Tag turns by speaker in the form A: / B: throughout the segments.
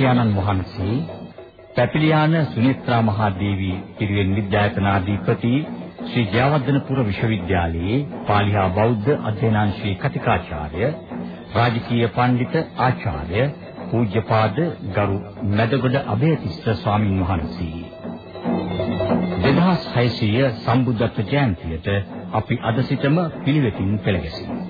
A: දේශකයන්න් වහන්සේ පැපිලියාන සුනිත්‍රා මහදේවී පිරිවෙන් විද්‍යායතනාධිපති ශ්‍රී ජයවර්ධනපුර විශ්වවිද්‍යාලයේ පාලි හා බෞද්ධ අධ්‍යනාංශයේ කතිකාචාර්ය රාජකීය පඬිත ආචාර්ය පූජ්‍යපාද ගරු මැදගොඩ අබේතිස්ස ස්වාමින් වහන්සේ 2600 සම්බුද්ධත්ව ජයන්තියට අපි අද සිටම පිළිවෙතින් පෙළගැසෙමු.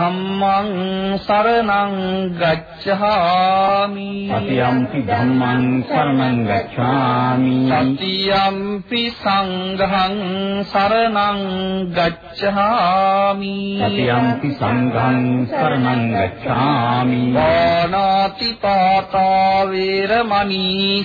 B: ධම්මං සරණං ගච්ඡාමි.
A: සතියම්පි ධම්මං සරණං ගච්ඡාමි.
B: සතියම්පි සංඝං සරණං ගච්ඡාමි.
A: සතියම්පි සංඝං සරණං ගච්ඡාමි.
B: වානාති පාතා වේරමණී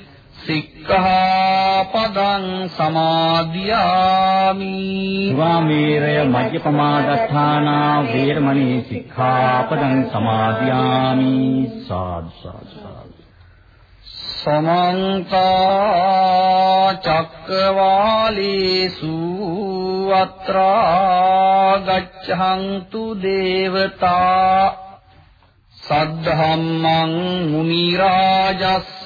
B: සික්ඛාපදං සමාදියාමි
A: සුවාමීරය මජ්ජපමාදත්තානා වේරමණී සික්ඛාපදං සමාදියාමි සාදු සාදු
B: සමන්ත චක්කවාලේසු අත්‍රා ගච්ඡන්තු දේවතා සද්ධම්මං මුනි රාජස්ස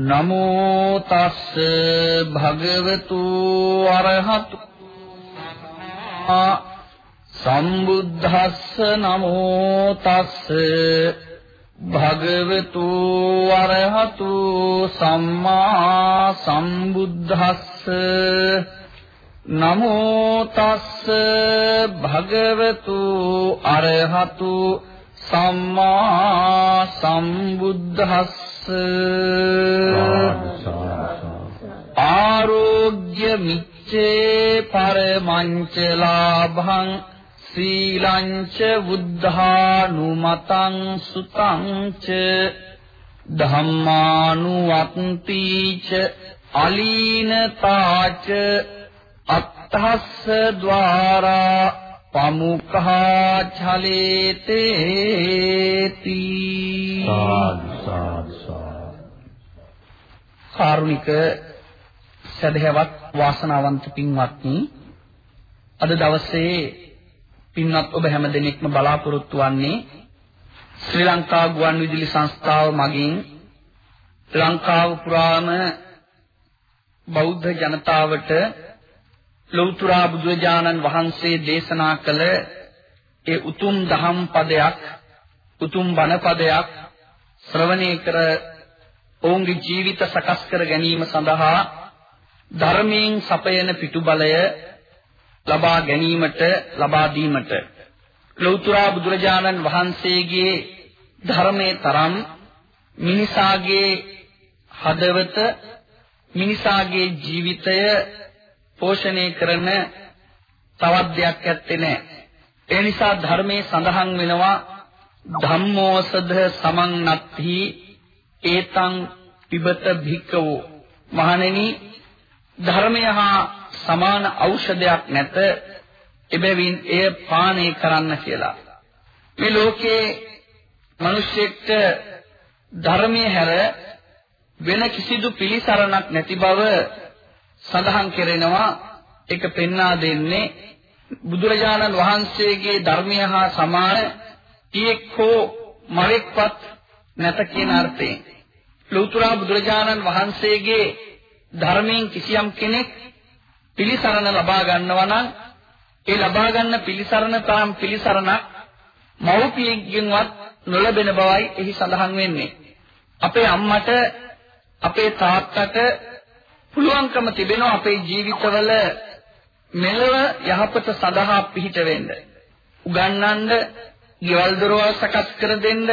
B: නමෝ තස්ස භගවතු අරහතු සම්බුද්දස්ස නමෝ තස්ස භගවතු අරහතු සම්මා සම්බුද්දස්ස නමෝ තස්ස භගවතු අරහතු සම්මා සම්බුද්දස්ස ආරෝග්‍ය මිච්ඡේ පරමංච ලාභං සීලංච බුද්ධානුමතං සුතංච ධම්මානුවත්තිච අලීනතාච අත්තස්ස ద్వාරා පමුඛා ඡලේතේති
A: සාදු සාදු.
C: කාරුණික සදහැවත් වාසනාවන්ත පින්වත්නි අද දවසේ පින්වත් ඔබ හැම දිනෙකම බලාපොරොත්තු වන්නේ ශ්‍රී ලංකා ගුවන්විදුලි සංස්ථාව මගින් ලංකාව පුරාම බෞද්ධ ජනතාවට ලෞතර බුදුරජාණන් වහන්සේ දේශනා කළ ඒ උතුම් දහම් පදයක් උතුම් බණ පදයක් ශ්‍රවණය කර ඔවුන්ගේ ජීවිත සකස් කර ගැනීම සඳහා ධර්මයෙන් සපයන පිටුබලය ලබා ගැනීමට ලබා දීමට ලෞතර බුදුරජාණන් වහන්සේගේ ධර්මයේ තරම් මිනිසාගේ හදවත මිනිසාගේ ජීවිතය පෝෂණය කරන තවත් දෙයක් ඇත්තේ නැහැ. ඒ නිසා ධර්මයේ සඳහන් වෙනවා ධම්මෝසද සමන් නත්හි ඒතං පිබත භික්කවෝ මහණෙනි ධර්මය හා සමාන ඖෂධයක් නැත. එබැවින් එය පානය කරන්න කියලා. මේ ලෝකේ මිනිස්සෙක්ට ධර්මයේ හැර වෙන කිසිදු පිළිසරණක් නැති බව සඳහන් කෙරෙනවා. ඒක පෙන්වා දෙන්නේ බුදුරජාණන් වහන්සේගේ ධර්මය හා සමාන ටියෙක් හෝ මරෙක්වත් නැත කියන අර්ථයෙන් ලෞතර බුදුරජාණන් වහන්සේගේ ධර්මයෙන් කිසියම් කෙනෙක් පිළිසරණ ලබා ගන්නවා නම් ඒ ලබා ගන්න පිළිසරණ තරම් පිළිසරණක් මව්පියෙක්ගෙන්වත් නොලැබෙන බවයි එහි සඳහන් වෙන්නේ. අපේ අම්මට අපේ තාත්තට පුළුවන්කම තිබෙනවා අපේ ජීවිතවල මෙලව යහපත සඳහා පිහිට වෙන්න. උගන්වන්න, ගෙවල් දොරවල් සකස් කර දෙන්න,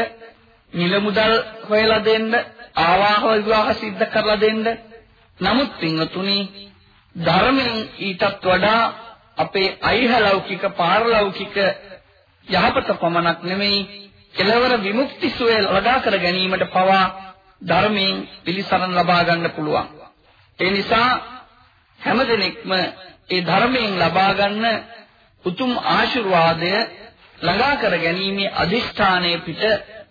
C: මිල මුදල් හොයලා දෙන්න, ආවාහ විවාහ සිද්ධ කරලා දෙන්න. නමුත් පින්වතුනි ධර්මයෙන් ඊටත් වඩා අපේ අයිහලෞකික පාරලෞකික යහපත පමණක් නෙමෙයි කෙලවර විමුක්ති සුවය ලබා කර ගැනීමට පවා ධර්මයෙන් පිළිසරණ ලබා ගන්න පුළුවන්. ඒ නිසා හැමදෙනෙක්ම ඒ ධර්මයෙන් ලබා ගන්න උතුම් ආශිර්වාදය ළඟා කර ගැනීමේ අදිෂ්ඨානයේ පිට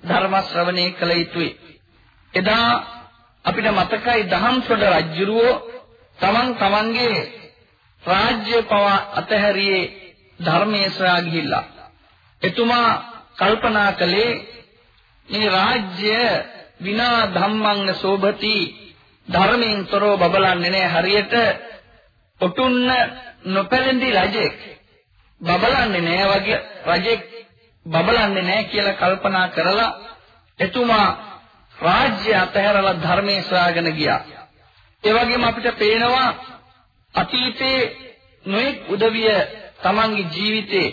C: ධර්ම ශ්‍රවණය කළ යුතුයි. එදා අපිට මතකයි දහම්සොඩ රජුරෝ තමන් තමන්ගේ රාජ්‍ය පවා අතහැරියේ ධර්මයේ සොයා ගිහිල්ලා. එතුමා කල්පනා කළේ මේ රාජ්‍ය විනා ධම්මං සෝභති ධර්මයෙන් තොරව බබලන්නේ නැහැ හරියට ඔටුන්න නොපැලෙන්දි රජෙක් බබලන්නේ නැහැ වගේ රජෙක් බබලන්නේ නැහැ කියලා කල්පනා කරලා එතුමා රාජ්‍ය අතහැරලා ධර්මයේ සොයාගෙන ගියා. ඒ වගේම අපිට පේනවා අතීතයේ නොඑක් උදවිය තමන්ගේ ජීවිතේ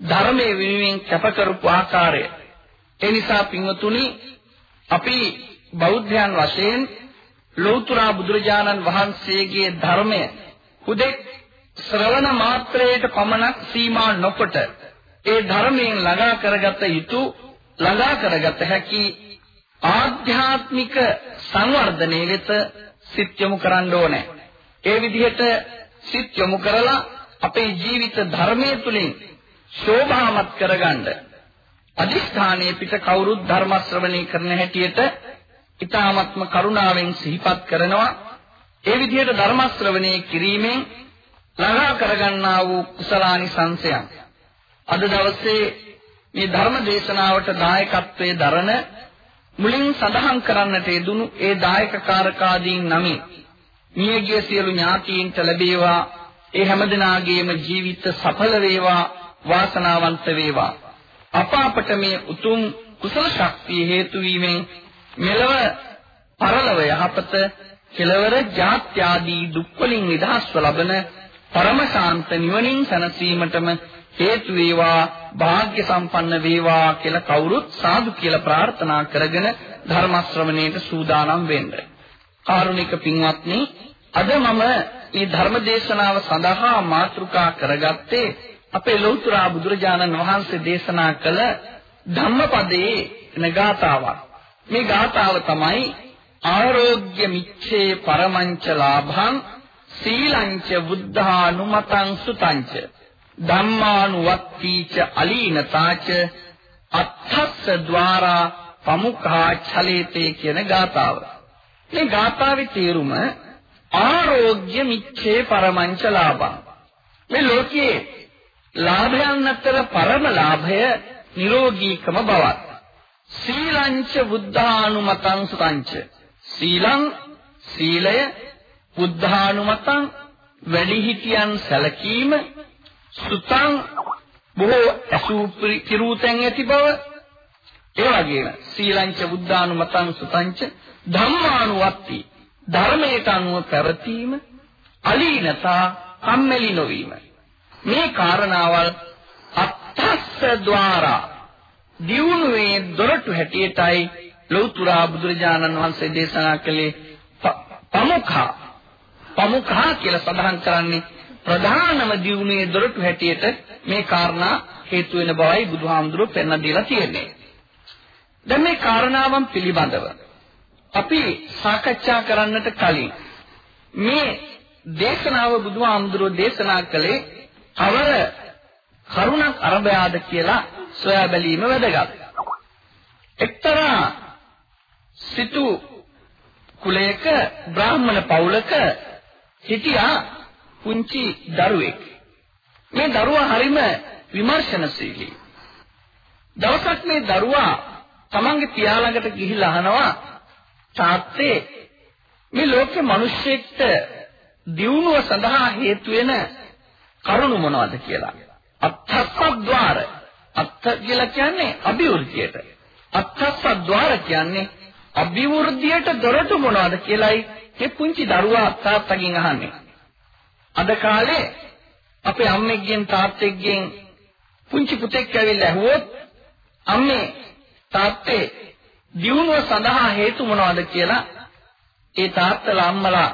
C: ධර්මයේ වෙනුවෙන් කැප කරපු ආකාරය. ඒ නිසා පින්වතුනි අපි බෞද්ධයන් වශයෙන් ලෞතර බුදුරජාණන් වහන්සේගේ ධර්මය හුදෙක් ශ්‍රවණ මාත්‍රයට පමණක් සීමා නොකොට ඒ ධර්මයෙන් ළඟා කරගත යුතු ළඟා කරගත හැකි ආධ්‍යාත්මික සංවර්ධනයේ වෙත සිත් යොමු කරන්න ඕනේ. ඒ විදිහට සිත් යොමු කරලා අපේ ජීවිත ධර්මයේ තුලින් ශෝභාමත් කරගන්න අදිස්ථානයේ පිට කවුරුත් ධර්ම ශ්‍රවණය කරන හැටියට ඊ타ත්ම කරුණාවෙන් සිහිපත් කරනවා ඒ විදිහට ධර්ම ශ්‍රවණය කිරීමෙන් ළඟා කරගන්නා වූ කුසලානි සංසයන් අද දවසේ මේ ධර්ම දේශනාවට දායකත්වයේ දරන මුලින් සඳහන් කරන්නට යෙදුණු ඒ දායකකාරකාදීන් නමින් මියගිය සියලු ඥාතීන්ට ලැබේවා. ඒ හැමදෙනාගේම ජීවිත සඵල වේවා වාසනාවන්ත වේවා. අප අපට මේ උතුම් කුසල ශක්තිය හේතු වීමෙන් මෙලව පරලව යහපත කෙලවර ජාත්‍යාදී දුක් වලින් නිදහස්ව ලබන පරම ශාන්ත නිවනින් සැනසීමටම හේතු වේවා වාග්ය සම්පන්න වේවා කියලා කවුරුත් සාදු කියලා ප්‍රාර්ථනා කරගෙන ධර්ම ශ්‍රවණයට සූදානම් වෙන්න. කාරුණික පින්වත්නි අද මම මේ ධර්ම දේශනාව සඳහා මාතෘකා කරගත්තේ අපේ ලෞතර බුදුරජාණන් වහන්සේ දේශනා කළ ධම්මපදයේ නගාතාවක්. මේ ගාතාව තමයි ආරෝග්‍ය මිච්ඡේ පරමංච ලාභං සීලංච බුද්ධානුමතං සුතංච ධම්මානුවත්තීච අලීනතාච අත්ථස්ස ద్వාරා පමුඛා ඡලේතේ කියන ගාතාව. මේ ගාථාවේ තේරුම ආරෝග්‍ය මිච්ඡේ පරමංච ලාභං. මේ ලෝකයේ ලාභයන් අතර පරම ලාභය නිරෝගීකම බවත්. සීලංච බුද්ධානුමතං සුතංච. සීලං සීලය බුද්ධානුමතං වැඩිහිටියන් සැලකීම සුතං බොහෝ අසූ කිරූතෙන් ඇති බව. ඒ වගේම සීලංච බුද්ධානුමතං සුතංච ධම්මානුවත්ති. ධර්මයට අනුව පැවතීම අලීනතා කම්මැලි නොවීම. මේ කාරණාවල් අත්තස්ස ద్వාරා දියුණුවේ දොරටු හැටියටයි ලෞතුරා බුදුරජාණන් වහන්සේ දේශනා කළේ. පමුඛා. පමුඛා කියලා සඳහන් කරන්නේ ප්‍රධානම දියුණුවේ දොරටු හැටියට මේ කාරණා හේතු වෙන බවයි බුදුහාමුදුරුවෝ පෙන්වා දීලා තියෙන්නේ. දැන් මේ කාරණාවන් පිළිබඳව අපි සාකච්ඡා කරන්නට කලින් මේ දේශනාව බුදුහාමුදුරුවෝ දේශනා කළේ කවර කරුණක් අරබයාද කියලා සොයා බැලීම වැදගත්. එක්තරා සිටු කුලයක බ්‍රාහ්මණ පවුලක හිටියා පුංචි දරුවෙක්. මේ දරුවා හරිම විමර්ශනශීලී. දවසක් මේ දරුවා තමන්ගේ පියා ළඟට ගිහිල්ලා අහනවා තාත්තේ මේ ලෝකේ මිනිස්සෙක්ට දියුණුව සඳහා හේතු වෙන කරුණු මොනවද කියලා. අත්ථස්සද්්වාර අත්ථ කියලා කියන්නේ අභිවෘද්ධියට. අත්ථස්සද්්වාර කියන්නේ අභිවෘද්ධියට දොරටු මොනවද කියලායි මේ පුංචි දරුවා තාත්තගෙන් අහන්නේ. අද කාලේ අපේ අම්මෙක්ගෙන් තාත්තෙක්ගෙන් පුංචි පුතෙක් ඇවිල්ලා ඇහුවොත් අම්මේ තාත්තේ දියුණුව සඳහා හේතු මොනවද කියලා ඒ තාත්තලා අම්මලා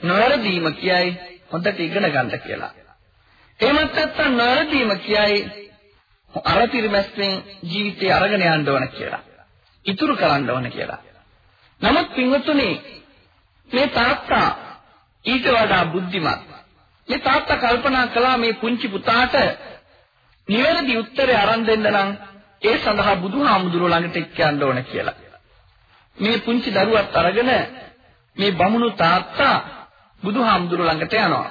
C: නොවැරදීම කියයි හොඳට ඉගෙන ගන්න කියලා. එහෙමත් නැත්නම් නොවැරදීම කියයි අරතිරමැස්යෙන් ජීවිතේ අරගෙන යන්න ඕන කියලා. ඉතුරු කරන්න ඕන කියලා. නමුත් පින්වතුනි මේ තාත්තා ඊට වඩා බුද්ධිමත්. මේ තාත්තා කල්පනා කළා මේ පුංචි පුතාට නිවැරදි උත්තරේ අරන් දෙන්න නම් ඒ සඳහා බුදුහාමුදුරුවෝ ළඟට එක්ක යන්න ඕන කියලා. මේ පුංචි දරුවත් අරගෙන මේ බමුණු තාත්තා බුදුහාමුදුරුවෝ ළඟට යනවා.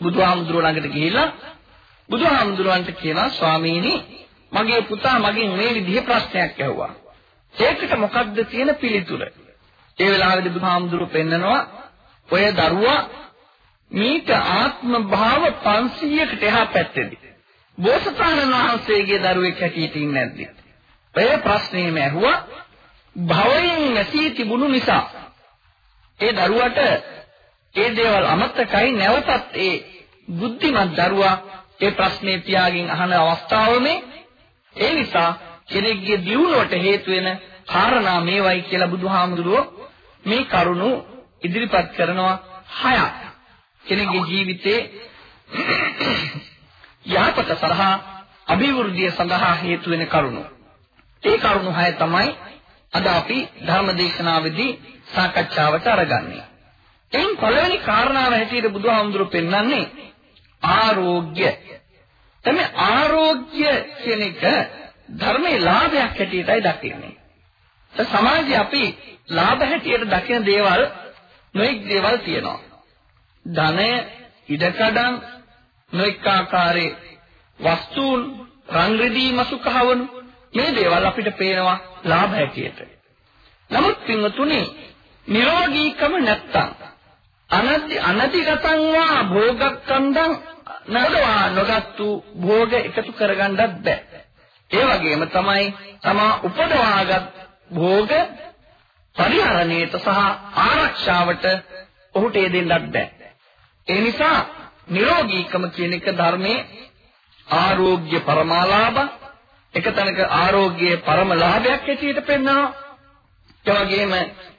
C: බුදුහාමුදුරුවෝ ළඟට ගිහිල්ලා බුදුහාමුදුරුවන්ට කියනවා ස්වාමීනි මගේ පුතා මගෙන් මේ විදිහේ ප්‍රශ්නයක් ඇහුවා. ඒකට මොකක්ද තියෙන පිළිතුර? ඒ වෙලාවේදී බුදුහාමුදුරුවෝ පෙන්නනවා ඔය දරුවා මීට ආත්ම භාව 500කට එහා පැත්තේදී බෝසතාණන් වහන්සේගේ දරුවෙක් හැටියට ඉන්නේ නැද්ද? ඔය ප්‍රශ්නේම ඇහුවා භවයෙන් නැසී තිබුණු නිසා. ඒ දරුවට ඒ දේවල් අමතකයි නැවතත් ඒ බුද්ධිමත් දරුවා ඒ ප්‍රශ්නේ තියාගෙන අහන අවස්ථාවමේ ඒ නිසා කෙනෙක්ගේ දියුණුවට හේතු වෙන කාරණා මේවයි කියලා බුදුහාමුදුරුවෝ මේ කරුණු ඉදිරිපත් කරනවා හයක්. කෙනෙකුගේ ජීවිතේ යහපත සඳහා අභිවෘද්ධිය සඳහා හේතු වෙන කරුණු. ඒ කරුණු හය තමයි අද අපි ධර්ම දේශනාවේදී සාකච්ඡාවට අරගන්නේ. එයින් පළවෙනි කාරණාව හැටියට බුදුහාමුදුරුවෝ පෙන්වන්නේ ආරෝග්‍ය. තමයි ආරෝග්‍ය කියන එක ධර්මයේ ලාභයක් හැටියටයි දකින්නේ. සමාජයේ අපි ලාභ හැටියට දකින දේවල් නොඑක් දේවල් තියෙනවා. ධනය, ඉඩකඩම්, නොඑක ආකාරයේ වස්තුන් රන් රිදී මසු කහවණු මේ දේවල් අපිට පේනවා ලාභ හැටියට. නමුත් පින්වතුනි නිරෝගීකම නැත්තම් අනදි අනදිගතං වා භෝගක්ඛන්දං නඩවා නොගත්තු භෝග එකතු කරගන්නත් බෑ. ඒ වගේම තමයි තමා උපදවාගත් භෝග පරිහරණයට සහ ආරක්ෂාවට ඔහුට ඒ දෙන්නත් බෑ. ඒ නිසා නිරෝගීකම කියන එක ධර්මයේ ආරෝග්‍ය පරමාලාභ එක තැනක ආරෝග්‍යයේ පරම ලාභයක් හැටියට පෙන්වනවා. ඒ වගේම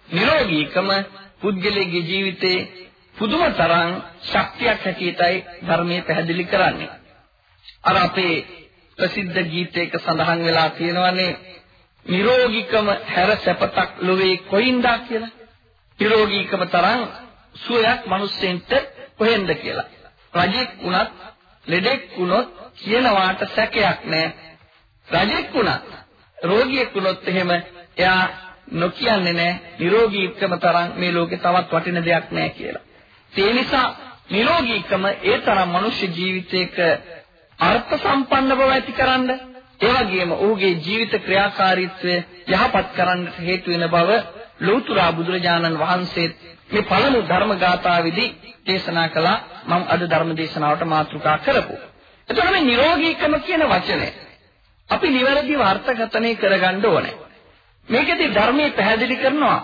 C: නිරෝගීකම පුද්ගලයාගේ ජීවිතේ පුදුම තරම් ශක්තියක් හැටියටයි ධර්මයේ පැහැදිලි කරන්නේ. අර අපේ ප්‍රසිද්ධ ගීතයක සඳහන් වෙලා තියෙනවානේ නිරෝගීකම හැර සැපතක් ලොවේ කොයින්දා කියලා. නිරෝගීකම තරම් සුවයක් මිනිස්සෙන්ට කොහෙන්ද කියලා. රජෙක් වුණත් ලෙඩෙක් වුණොත් කියනවාට සැකයක් නැහැ. රජෙක් වුණත් රෝගියෙක් වුණොත් එහෙම එයා නොකියන්නේ නැහැ නිරෝගීකම තරම් මේ ලෝකේ තවත් වටින දෙයක් නැහැ කියලා. ඒ නිසා නිරෝගීකම ඒ තරම් මනුෂ්‍ය ජීවිතයක අර්ථ සම්පන්න බව ඇතිකරන්න ඒ වගේම ඔහුගේ ජීවිත ක්‍රියාකාරීත්වය යහපත් කරන්න හේතු වෙන බව ලෞතුරා බුදුරජාණන් වහන්සේ මේ පළමු ධර්ම ගාථාවේදී දේශනා කළා මම අද ධර්ම දේශනාවට මාතෘකා කරපු. එතකොට මේ නිරෝගීකම කියන වචනය අපි නිවැරදිව අර්ථකථනය කරගන්න ඕනේ. මේකෙදි ධර්මයේ පැහැදිලි කරනවා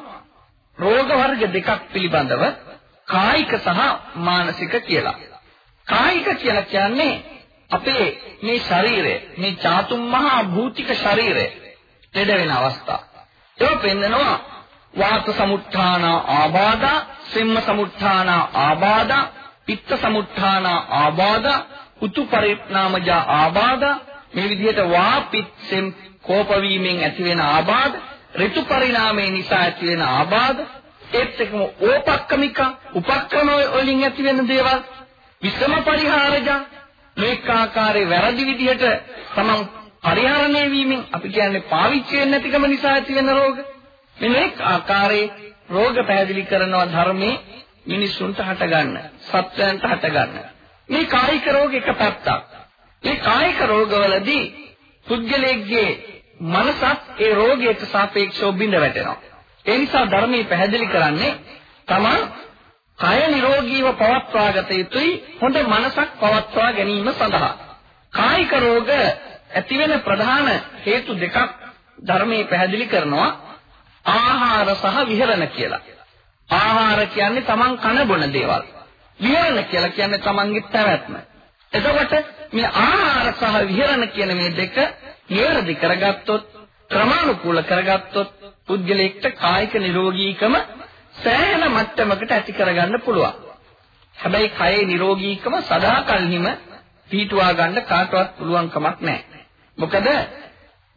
C: රෝග වර්ග දෙකක් පිළිබඳව කායික සහ මානසික කියලා. කායික කියලා කියන්නේ අපේ මේ ශරීරය මේ චාතුම් මහා භූතික ශරීරය ලෙඩ වෙන අවස්ථා. ඒක පෙන්නනවා වාත සමුත්ථාන ආබාධ, සෙම්ම සමුත්ථාන ආබාධ, පිත්ත සමුත්ථාන ආබාධ, උතු පරිණාමජ ආබාධ. මේ විදිහට වා පිත්සෙම් කෝප වීමෙන් ඇතිවෙන ආබාධ, ඍතු පරිණාමයේ නිසා ඇතිවෙන ආබාධ, ඒත් එක්කම ඕපක්කමික උපක්‍රම වලින් ඇතිවෙන දේවල්, විසම පරිහාරජ. මේක ආකාරයේ වැරදි විදිහට තමන් පරිහරණය වීමෙන් අපි කියන්නේ පාවිච්චි වෙන්නේ නැතිකම නිසා ඇතිවෙන රෝග. මෙන්න මේ ආකාරයේ රෝග පැහැදිලි කරනවා ධර්මයේ මිනිසුන්ට හටගන්න, සත්වයන්ට හටගන්න. මේ කායික රෝග එක පැත්තක්. මේ කායික රෝගවලදී පුද්ගලයෙක්ගේ මනසත් ඒ රෝගයට සාපේක්ෂව බිඳ වැටෙනවා. ඒ නිසා ධර්මයේ පැහැදිලි කරන්නේ තමන් කය නිරෝගීව පවත්වාගත යුතුයි හොඳ මනසක් පවත්වා ගැනීම සඳහා. කායික රෝග ඇතිවෙන ප්‍රධාන හේතු දෙකක් ධර්මයේ පැහැදිලි කරනවා ආහාර සහ විහරණ කියලා. ආහාර කියන්නේ තමන් කන බොන දේවල්. විහරණ කියලා කියන්නේ තමන්ගේ පැවැත්ම. එතකොට මේ ආහාර සහ විහරණ කියන මේ දෙක නිවැරදි කරගත්තොත් ක්‍රමානුකූල කරගත්තොත් පුද්ගලයෙක්ට කායික නිරෝගීකම සෑහෙන මට්ටමකට ඇති කරගන්න පුළුවන්. හැබැයි කයේ නිරෝගීකම සදාකල්හිම පිටුවා ගන්න කාටවත් පුළුවන් කමක් නැහැ. මොකද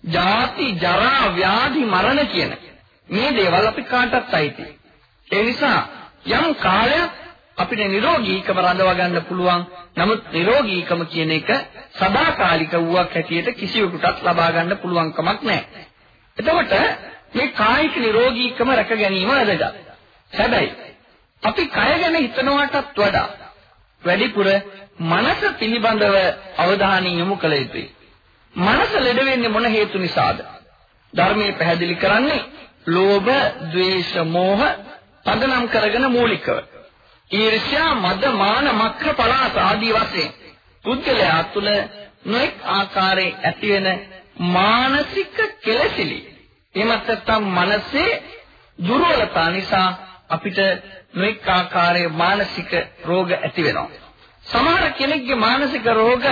C: ජාති ජරා ව්‍යාධි මරණ කියන මේ දේවල් අපි කාටවත් අයිති. ඒ නිසා යම් කාලයක් අපිට නිරෝගීකම රඳව ගන්න පුළුවන්. නමුත් නිරෝගීකම කියන එක සදාකාලික වූවක් හැටියට කිසිවෙකුටත් ලබා ගන්න පුළුවන් කමක් නැහැ. එතකොට මේ කායික නිරෝගීකම රැක ගැනීම වැදගත්. හැබැයි අපි කය ගැන හිතනවටත් වඩා වැඩිපුර මනස පිළිබඳව අවධානය යොමු කළ යුතුයි. මනස ලෙඩ වෙන්නේ මොන හේතු නිසාද? ධර්මයේ පැහැදිලි කරන්නේ ලෝභ, ද්වේෂ, මෝහ පදනම් කරගෙන මූලිකව. ඊර්ෂ්‍යා, මද, මාන, මක්ඛ, පලාස ආදී වශයෙන් පුද්ගලයා තුළ නොඑක් ආකාරයේ ඇතිවෙන මානසික කෙලෙසිලි. එමත් නැත්නම් මනසේ දුර්වලතා නිසා අපිට නොඑක් ආකාරයේ මානසික රෝග ඇති වෙනවා. සමහර කෙනෙක්ගේ මානසික රෝග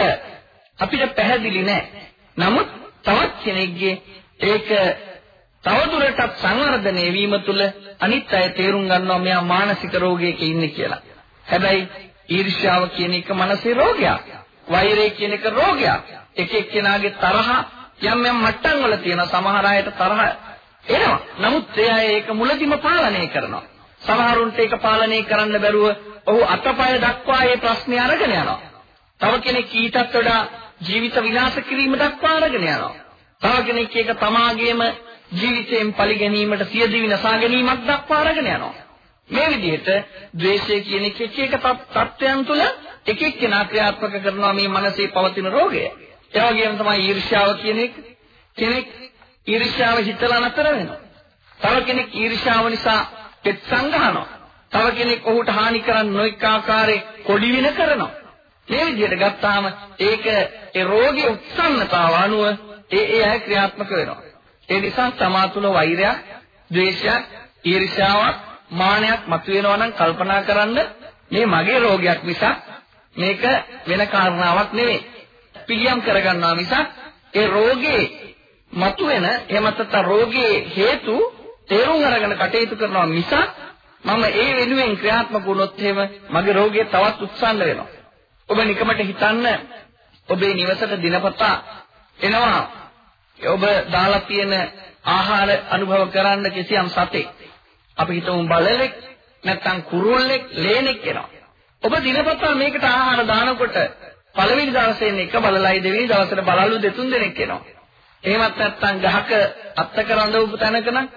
C: අපිට පැහැදිලි නැහැ. නමුත් තවත් කෙනෙක්ගේ ඒක තවදුරටත් සංවර්ධනය වීම තුළ අනිත් අය තේරුම් ගන්නවා මෙයා මානසික රෝගයක ඉන්නේ කියලා. හැබැයි ඊර්ෂ්‍යාව කියන එක මානසික රෝගයක්. වෛරය කියන එක රෝගයක්. එක එක්කෙනාගේ තරහ යම් යම් මට්ටම් වල තියෙන සමහර අයට තරහ එනවා. නමුත් ඒ අය ඒක මුලදිම පාලනය කරනවා. සමහරුන්ට ඒක පාලනය කරන්න බැරුව ඔහු අතපය දක්වා මේ ප්‍රශ්නේ අරගෙන යනවා. තව කෙනෙක් ඊටත් වඩා ජීවිත විනාශ කිරීම දක්වා අරගෙන යනවා. තව කෙනෙක් ඒක තමාගේම ජීවිතයෙන් පලි ගැනීමට සිය දිවි නසා ගැනීමක් දක්වා අරගෙන යනවා. මේ විදිහට ද්වේෂය කියන එක එක එක තත්ත්වයන් තුළ එක එක්කෙනා ක්‍රියාත්මක කරනවා මේ මනසේ පවතින රෝගය. ඒ වගේම තමයි ඊර්ෂ්‍යාව කියන එක. කෙනෙක් ඊර්ෂ්‍යාව හිතලා නතර වෙනවා. තව කෙනෙක් ඊර්ෂ්‍යාව නිසා පෙත් සංගහනවා. තව කෙනෙක් ඔහුට හානි කරන්න නොඑක ආකාරයේ කොඩි වින කරනවා. මේ විදිහට ගත්තාම ඒක ඒ රෝගී උත්සන්නතාව අනුව ඒ ඒ අය ක්‍රියාත්මක වෙනවා. ඒ නිසා තමා තුළ වෛරයක්, ද්වේෂයක්, ඊර්ෂ්‍යාවක්, මානයක් මතුවෙනවා නම් කල්පනා කරන්න මේ මගේ රෝගයක් මිසක් මේක වෙන කාරණාවක් නෙවෙයි. පිළියම් කරගන්නවා මිසක් ඒ රෝගේ මතුවෙන එහෙම නැත්නම් රෝගයේ හේතු තේරුම් අරගෙන කටයුතු කරනවා මිසක් මම ඒ වෙනුවෙන් ක්‍රියාත්මක වුණොත් එහෙම මගේ රෝගය තවත් උත්සන්න වෙනවා. ඔබ නිකමට හිතන්න ඔබේ නිවසට දිනපතා එනවා ඔබ දාලා තියෙන ආහාර අනුභව කරන්න කිසියම් සතෙක්. අපි හිතමු බලලෙක් නැත්නම් කුරුල්ලෙක් ලේනෙක් එනවා. ඔබ දිනපතා මේකට ආහාර දානකොට පළවෙනි දවසේ එක බලලයි දෙවෙනි දවසට බලලු දෙතුන් දෙනෙක් එනවා. එහෙමත් නැත්නම් ගහක අත්තක රඳවපු තැනක නම්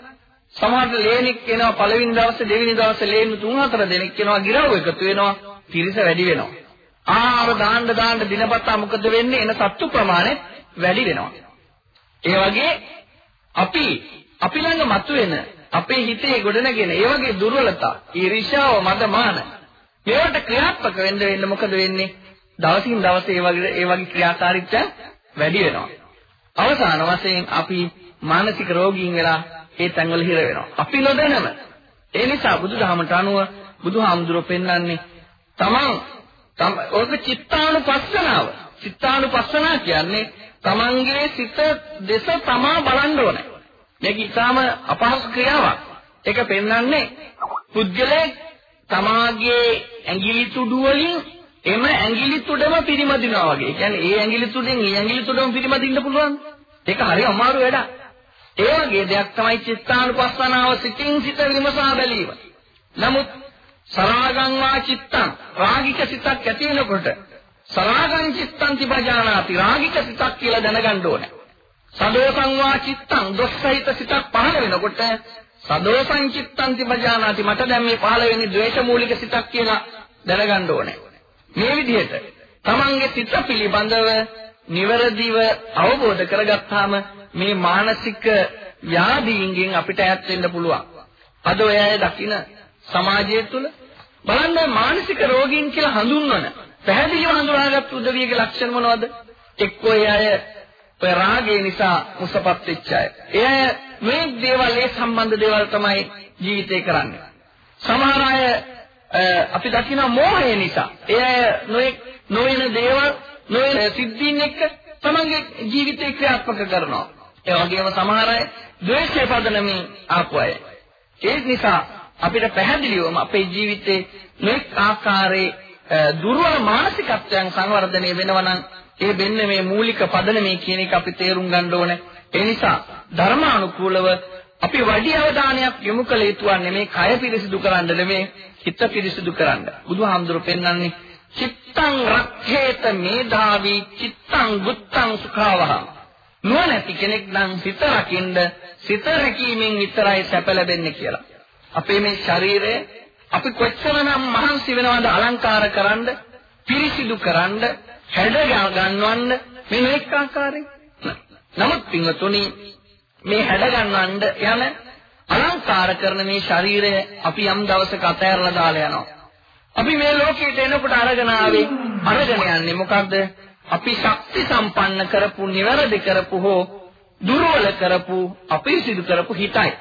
C: සමහරට ලේනික් එනවා පළවෙනි දවසේ දෙවෙනි දවසේ ලේනු තුන් හතර දෙනෙක් එනවා ගිරව් එකතු වෙනවා පිරිස වැඩි වෙනවා. ආහාර දාන්න දාන්න දිනපතා මොකද වෙන්නේ? එන සත්තු ප්‍රමාණය වැඩි වෙනවා. ඒ වගේ අපි අපි ළඟ මතුවෙන අපේ හිතේ ගොඩනගෙන ඒ වගේ දුර්වලතා, ඊර්ෂ්‍යාව, මදමාන මේවට ක්‍රියාත්මක වෙන්න වෙන්න මොකද වෙන්නේ? දවසින් දවස ඒ වගේ ඒ වගේ ක්‍රියාකාරීත්වය වැඩි වෙනවා. අවසාන වශයෙන් අපි මානසික රෝගීන් වෙලා ඒ තැන්වල හිර වෙනවා. අපි නොදැනම. ඒ නිසා බුදුදහමට අනුව බුදුහාමුදුරුවෝ පෙන්වන්නේ තමන් ඔක චිත්තානුපස්සනාව. චිත්තානුපස්සනා කියන්නේ තමන්ගේ සිත දෙස තමා බලන්න ඕනේ. මේක ඊටාම අපහසු ක්‍රියාවක්. ඒක පෙන්වන්නේ පුද්ගලයෙක් තමාගේ ඇඟිලි තුඩු වලින් එම ඇඟිලි තුඩම පිරිමදිනවා වගේ. ඒ කියන්නේ ඒ ඇඟිලි තුඩෙන් ඒ ඇඟිලි තුඩම පිරිමදින්න පුළුවන්. ඒක හරි අමාරු වැඩක්. ඒ වගේ දෙයක් තමයි චිත්තානුපස්සනාව සිතින් සිත විමසා බැලීම. නමුත් සරාගං වා චිත්තං රාගික සිතක් ඇති වෙනකොට සරාගං චිත්තං තිබජානාති රාගික සිතක් කියලා දැනගන්න ඕනේ. සදෝසං වා චිත්තං දොස්සහිත සිතක් පහළ වෙනකොට සදෝසං චිත්තං තිබජානාති මට දැන් මේ පහළ වෙන්නේ ද්වේෂ මූලික සිතක් කියලා දැනගන්න ඕනේ. මේ විදිහට තමන්ගේ සිත පිළිබඳව නිවැරදිව අවබෝධ කරගත්තාම මේ මානසික ව්‍යාධීන්ගෙන් අපිට ඈත් වෙන්න පුළුවන්. අද ඔය අය දකින සමාජය තුළ බලන්න මානසික රෝගීන් කියලා හඳුන්වන පැහැදිලිව හඳුනාගත් උදවියගේ ලක්ෂණ මොනවද? එක්කෝ ඒ අය ඔය රාගය නිසා මුසපත් වෙච්ච අය. ඒ අය මේ දේවල් ඒ සම්බන්ධ දේවල් තමයි ජීවිතේ කරන්නේ. සමහර අය අපි දකින මෝහය නිසා ඒ අය නොඑක් නොවන දේවල් නොවන සිද්ධීන් එක්ක තමන්ගේ ජීවිතේ ක්‍රියාත්මක කරනවා. ඒ වගේම සමහර අය ද්වේෂය පදනමින් ආපු අය. ඒ නිසා අපිට පැහැදිලිවම අපේ ජීවිතේ මේ ආකාරයේ දුර්වල මානසිකත්වයන් සංවර්ධනය වෙනවා නම් ඒ වෙන්නේ මේ මූලික පදනමේ කියන එක අපි තේරුම් ගන්න ඕනේ. ඒ නිසා ධර්මානුකූලව අපි වැඩි අවධානයක් යොමු කළ යුතු වන්නේ මේ කය පිරිසිදු කරන්න නෙමෙයි හිත පිරිසිදු කරන්න. බුදුහාමුදුරුවෝ පෙන්වන්නේ චිත්තං රක්ඛේත මේධාවි චිත්තං බුත්තං සුඛාවහං නුවණැති කෙනෙක් නම් සිත රකින්න සිත රැකීමෙන් විතරයි සැප ලැබෙන්නේ කියලා. අපේ මේ ශරීරය අපි කොච්චරනම් මහන්සි වෙනවද අලංකාර කරන්න, පිරිසිදු කරන්න, හැඩ ගන්නවන්න මේ මේක ආකාරයෙන්. නමුත් පින්වතුනි මේ හැඩ ගන්නවන්න යන අලංකාර කරන මේ ශරීරය අපි යම් දවසක අතහැරලා දාලා යනවා. අපි මේ ලෝකයට එනකොට අරගෙන ආවේ අරගෙන යන්නේ මොකද්ද? අපි ශක්ති සම්පන්න කරපු, නිවැරදි කරපු හෝ දුර්වල කරපු, අපිරිසිදු කරපු හිතයි.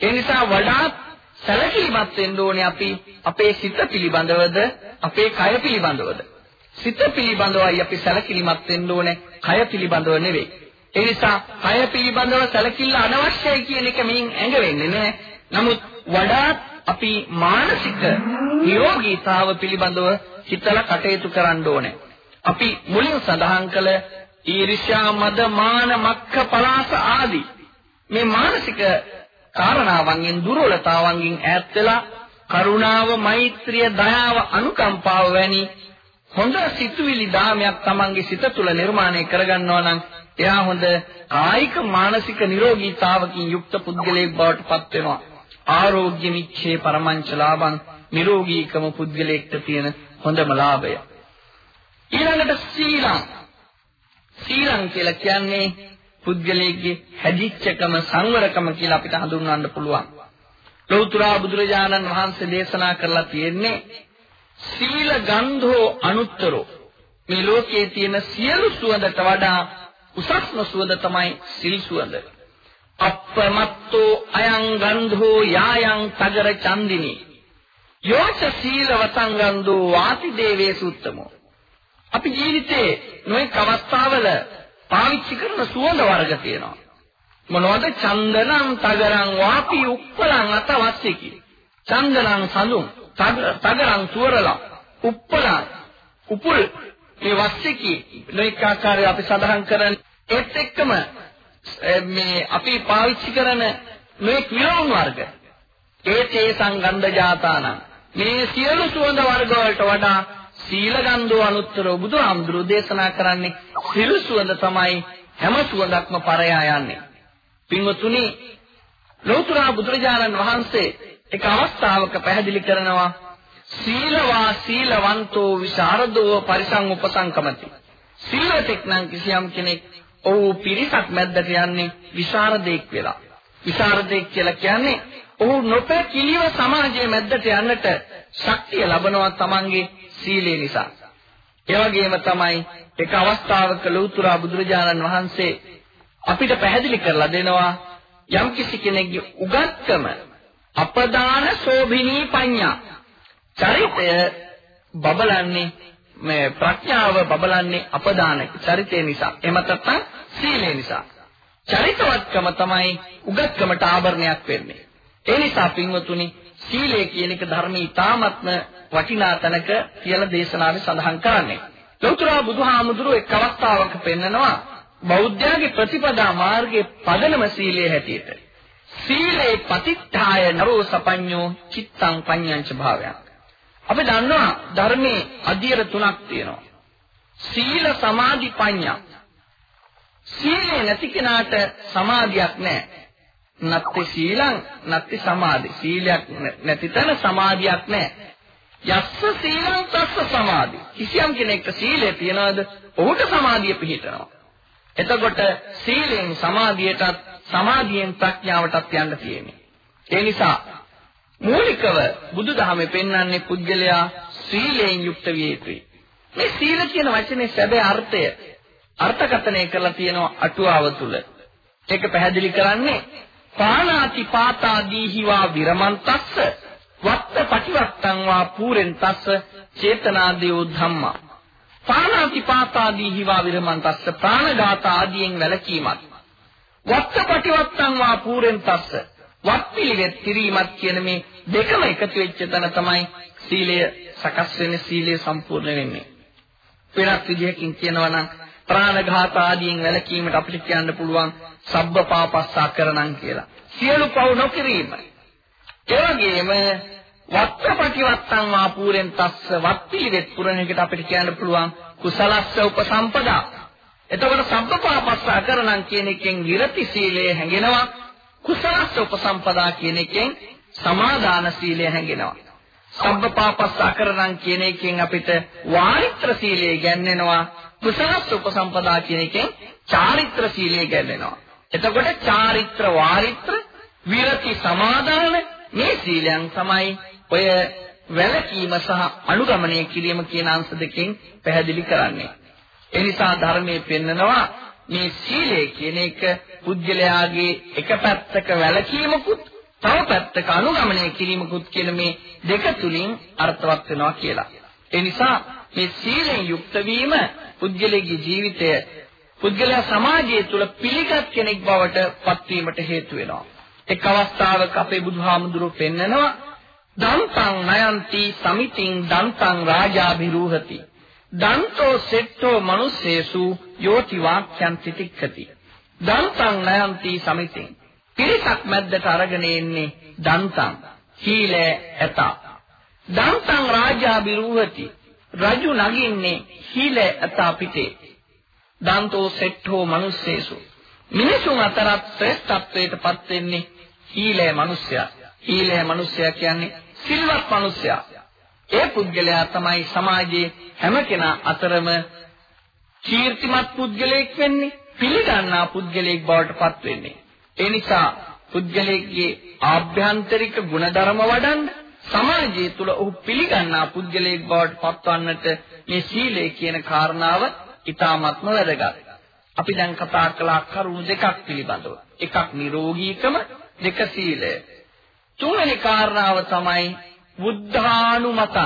C: ඒ නිසා වඩාත් සැලකිලිමත් වෙන්න ඕනේ අපි අපේ සිත පිළිබඳවද, අපේ කය පිළිබඳවද. සිත පිළිබඳවයි අපි සැලකිලිමත් වෙන්න ඕනේ, කය පිළිබඳව නෙවෙයි. ඒ නිසා කය පිළිබඳව සැලකිල්ල අනවශ්‍යයි කියන එක මින් ඇඟ වෙන්නේ නැහැ. නමුත් වඩාත් අපි මානසික නිරෝගීතාව පිළිබඳව හිතලා කටයුතු කරන්න ඕනේ. අපි මුලින් සඳහන් කළ ඊර්ෂ්‍යා මද මාන මක්ඛ පලාස ආදී මේ මානසික කාරණාවන්ගෙන් දුර්වලතාවන්ගෙන් ඈත් වෙලා කරුණාව මෛත්‍රිය දයාව අනුකම්පාව වැනි හොඳ සිතුවිලි දාමයක් Tamange සිත තුළ නිර්මාණය කරගන්නවා නම් එයා හොඳ කායික මානසික නිරෝගීතාවකින් යුක්ත පුද්ගලයෙක් බවට පත් වෙනවා. ආරෝග්‍ය මිච්ඡේ පරමංච ලාභං නිරෝගීකම පුද්ගලයෙක්ට තියෙන හොඳම ලාභය. ඊළඟට සීලං. සීලං කියලා කියන්නේ පුද්ගලයේ හැදිච්චකම සංවරකම කියලා අපිට හඳුන්වන්න පුළුවන්. ලෞතර බුදුරජාණන් වහන්සේ දේශනා කරලා තියෙන්නේ සීල ගන්ධෝ අනුත්තරෝ මේ ලෝකයේ තියෙන සියලු සුවඳට වඩා උසස්ම සුවඳ තමයි සිල් සුවඳ. අප්පමත්තෝ අයං ගන්ධෝ යායන් තගර චන්දිනී යෝච සීලවතං ගන්ධෝ වාති දේවේසු උත්තමෝ අපි ජීවිතේ නොඑක අවස්ථාවල පාවිච්චි කරන සුවඳ වර්ග තියෙනවා. මොනවද? චන්දනං, තගරං, වාපි, උප්පලං අතවස්සේකි. චන්දනං සඳුන්, තගරං සුවරලං, උප්පලං උපුල් මේ වස්සේකි නොඑක ආකාරය අපි සඳහන් කරන ඒත් එක්කම මේ අපි පාවිච්චි කරන මේ විලවුන් වර්ග ඒතේ සංගන්ධ ජාතාන මේ සියලු සුවඳ වර්ග වලට වඩා සීල ගන්ධෝ අනුත්තරෝ බුදුහාමුදුරුවෝ දේශනා කරන්නේ සිල් සුවඳ තමයි හැම සුවඳක්ම පරයා යන්නේ. පින්වතුනි ලෞතර බුදුරජාණන් වහන්සේ එක අවස්ථාවක පැහැදිලි කරනවා සීලවා සීලවන්තෝ විසරදෝ පරිසං උපසංකමති. සීලතෙක් නම් කිසියම් කෙනෙක් ඔහු පිරිසක් මැද්දට යන්නේ විසරදෙක් වෙලා. විසරදෙක් කියලා කියන්නේ ඔහු නොපැකිලිව සමාජයේ මැද්දට යන්නට ශක්තිය ලබනවා තමන්ගේ සීලය නිසා. ඒ වගේම තමයි එක අවස්ථාවක ලෞතර බුදුරජාණන් වහන්සේ අපිට පැහැදිලි කරලා දෙනවා යම් කිසි කෙනෙක්ගේ උගත්කම අපදාන සෝභිනී පඤ්ඤා. චරිතය බබලන්නේ මේ ප්‍රඥාව බබලන්නේ අපදාන චරිතය නිසා. එහෙම නැත්නම් සීලය නිසා. චරිතවත්කම තමයි උගත්කමට ආභරණයක් වෙන්නේ. ඒ නිසා පින්වතුනි සීලය කියන එක ධර්මී තාමත්ම වටිනා තැනක කියලා දේශනාවේ සඳහන් කරන්නේ. ලෞතර බුදුහාමුදුරුවෝ එක් අවස්ථාවක පෙන්නනවා බෞද්ධයාගේ ප්‍රතිපදා මාර්ගයේ පදනම සීලයේ හැටියට. සීලේ පතිත්ථාය නරෝ සපඤ්ඤෝ චිත්තං පඤ්ඤංච භාවයන්. අපි දන්නවා ධර්මයේ අධීර තුනක් තියෙනවා. සීල සමාධි පඤ්ඤා. සීලේ නැති කෙනාට සමාධියක් නැහැ. නැත්te සීලං නැත්te සමාධි. සීලයක් නැති තැන සමාධියක් නැහැ. යස්ස සීලං තස්ස සමාධි කිසියම් කෙනෙක්ට සීලය තියනවාද ඔහුට සමාධිය පිහිටනවා එතකොට සීලෙන් සමාධියටත් සමාධියෙන් ප්‍රඥාවටත් යන්න තියෙන්නේ. ඒ නිසා මූලිකව බුදුදහමේ පෙන්වන්නේ පුද්ගලයා සීලයෙන් යුක්ත විය යුතුයි. මේ සීල කියන වචනේ සැබෑ අර්ථය අර්ථකථනය කරලා තියෙනවා අටුවාව තුල. ඒක පැහැදිලි කරන්නේ පාණාති පාතා දීහිවා විරමන්තස්ස වත්ත පටිවත්තං වා පූරෙන් තස්ස චේතනාදේව ධම්මා. පාණාතිපාතාදී හිවා විරමන්තස්ස ප්‍රාණඝාත ආදියෙන් වැළකීමත්. වත්තපටිවත්තං වා පූරෙන් තස්ස වත් පිළිවෙත් කිරීමත් කියන මේ දෙකම එකතු වෙච්ච තැන තමයි සීලය සකස් වෙන්නේ සීලය සම්පූර්ණ වෙන්නේ. වෙනත් විදිහකින් කියනවා නම් ප්‍රාණඝාත ආදියෙන් වැළකීමට අපිට කියන්න පුළුවන් සබ්බ පාපස්සාකරණම් කියලා. සියලු පව් නොකිරීම. ඒ වගේම වත්තපටිවත්තං වාපූරෙන් තස්ස වත්තිලෙත් පුරණ එකට අපිට කියන්න පුළුවන් කුසලස්ස උපසම්පදා. එතකොට සම්පපාපස්ස අකරණම් කියන එකෙන් විරති සීලය හැඟෙනවා. කුසලස්ස උපසම්පදා කියන එකෙන් සමාදාන සීලය හැඟෙනවා. සම්පපාපස්ස අකරණම් කියන එකෙන් අපිට වාරිත්‍ර සීලය ගැන්වෙනවා. කුසලස්ස උපසම්පදා කියන එකෙන් චාරිත්‍ර සීලය ගැන්වෙනවා. එතකොට චාරිත්‍ර වාරිත්‍ර විරති සමාදාන මේ සීලයන් තමයි ඔය වැළකීම සහ අනුගමනය කිරීම කියන අංශ දෙකෙන් පැහැදිලි කරන්නේ. ඒ නිසා ධර්මයේ පෙන්නනවා මේ සීලය කියන එක පුද්ගලයාගේ එක පැත්තක වැළකීමකුත් තව පැත්තක අනුගමනය කිරීමකුත් කියන මේ දෙක තුලින් අර්ථවත් වෙනවා කියලා. ඒ නිසා මේ සීලෙන් යුක්ත වීම පුද්ගලයාගේ ජීවිතය පුද්ගලයා සමාජය තුළ පිළිගත් කෙනෙක් බවට පත්වීමට හේතු වෙනවා. එක් අවස්ථාවක අපේ බුදුහාමුදුරුවෝ පෙන්නනවා දන්තං නයන්ති සමිතින් දන්තං රාජාභිරූහති. දන්තෝ සෙට්ටෝ මනුස්සේසු යෝති වාක්‍යං තිතික්ඛති. දන්තං නයන්ති සමිතින්. පිරිසක් මැද්දට අරගෙන එන්නේ දන්තං හීලෑ ඇත. දන්තං රාජාභිරූහති. රජු නගින්නේ හීලෑ ඇත පිටේ. දන්තෝ සෙට්ටෝ මනුස්සේසු. මිනිසුන් අතරත් ශ්‍රේෂ්ඨත්වයට පත් වෙන්නේ හීලෑ මිනිසයා හීලෑ මිනිසයා කියන්නේ සිල්වත් මිනිසයා. ඒ පුද්ගලයා තමයි සමාජයේ හැම කෙනා අතරම කීර්තිමත් පුද්ගලයෙක් වෙන්නේ, පිළිගන්නා පුද්ගලයෙක් බවට පත් වෙන්නේ. ඒ නිසා පුද්ගලයෙක්ගේ ආභ්‍යන්තරික ගුණධර්ම වඩන්න සමාජය තුල ඔහු පිළිගන්නා පුද්ගලයෙක් බවට පත්වන්නට මේ සීලය කියන කාරණාව ඊ타ත්ම වැදගත්. අපි දැන් කතා කළා කරුණු දෙකක් පිළිබඳව. එකක් නිරෝගීකම, දෙක සීලය. තුන්වෙනි කාරණාව තමයි බුද්ධානුමත.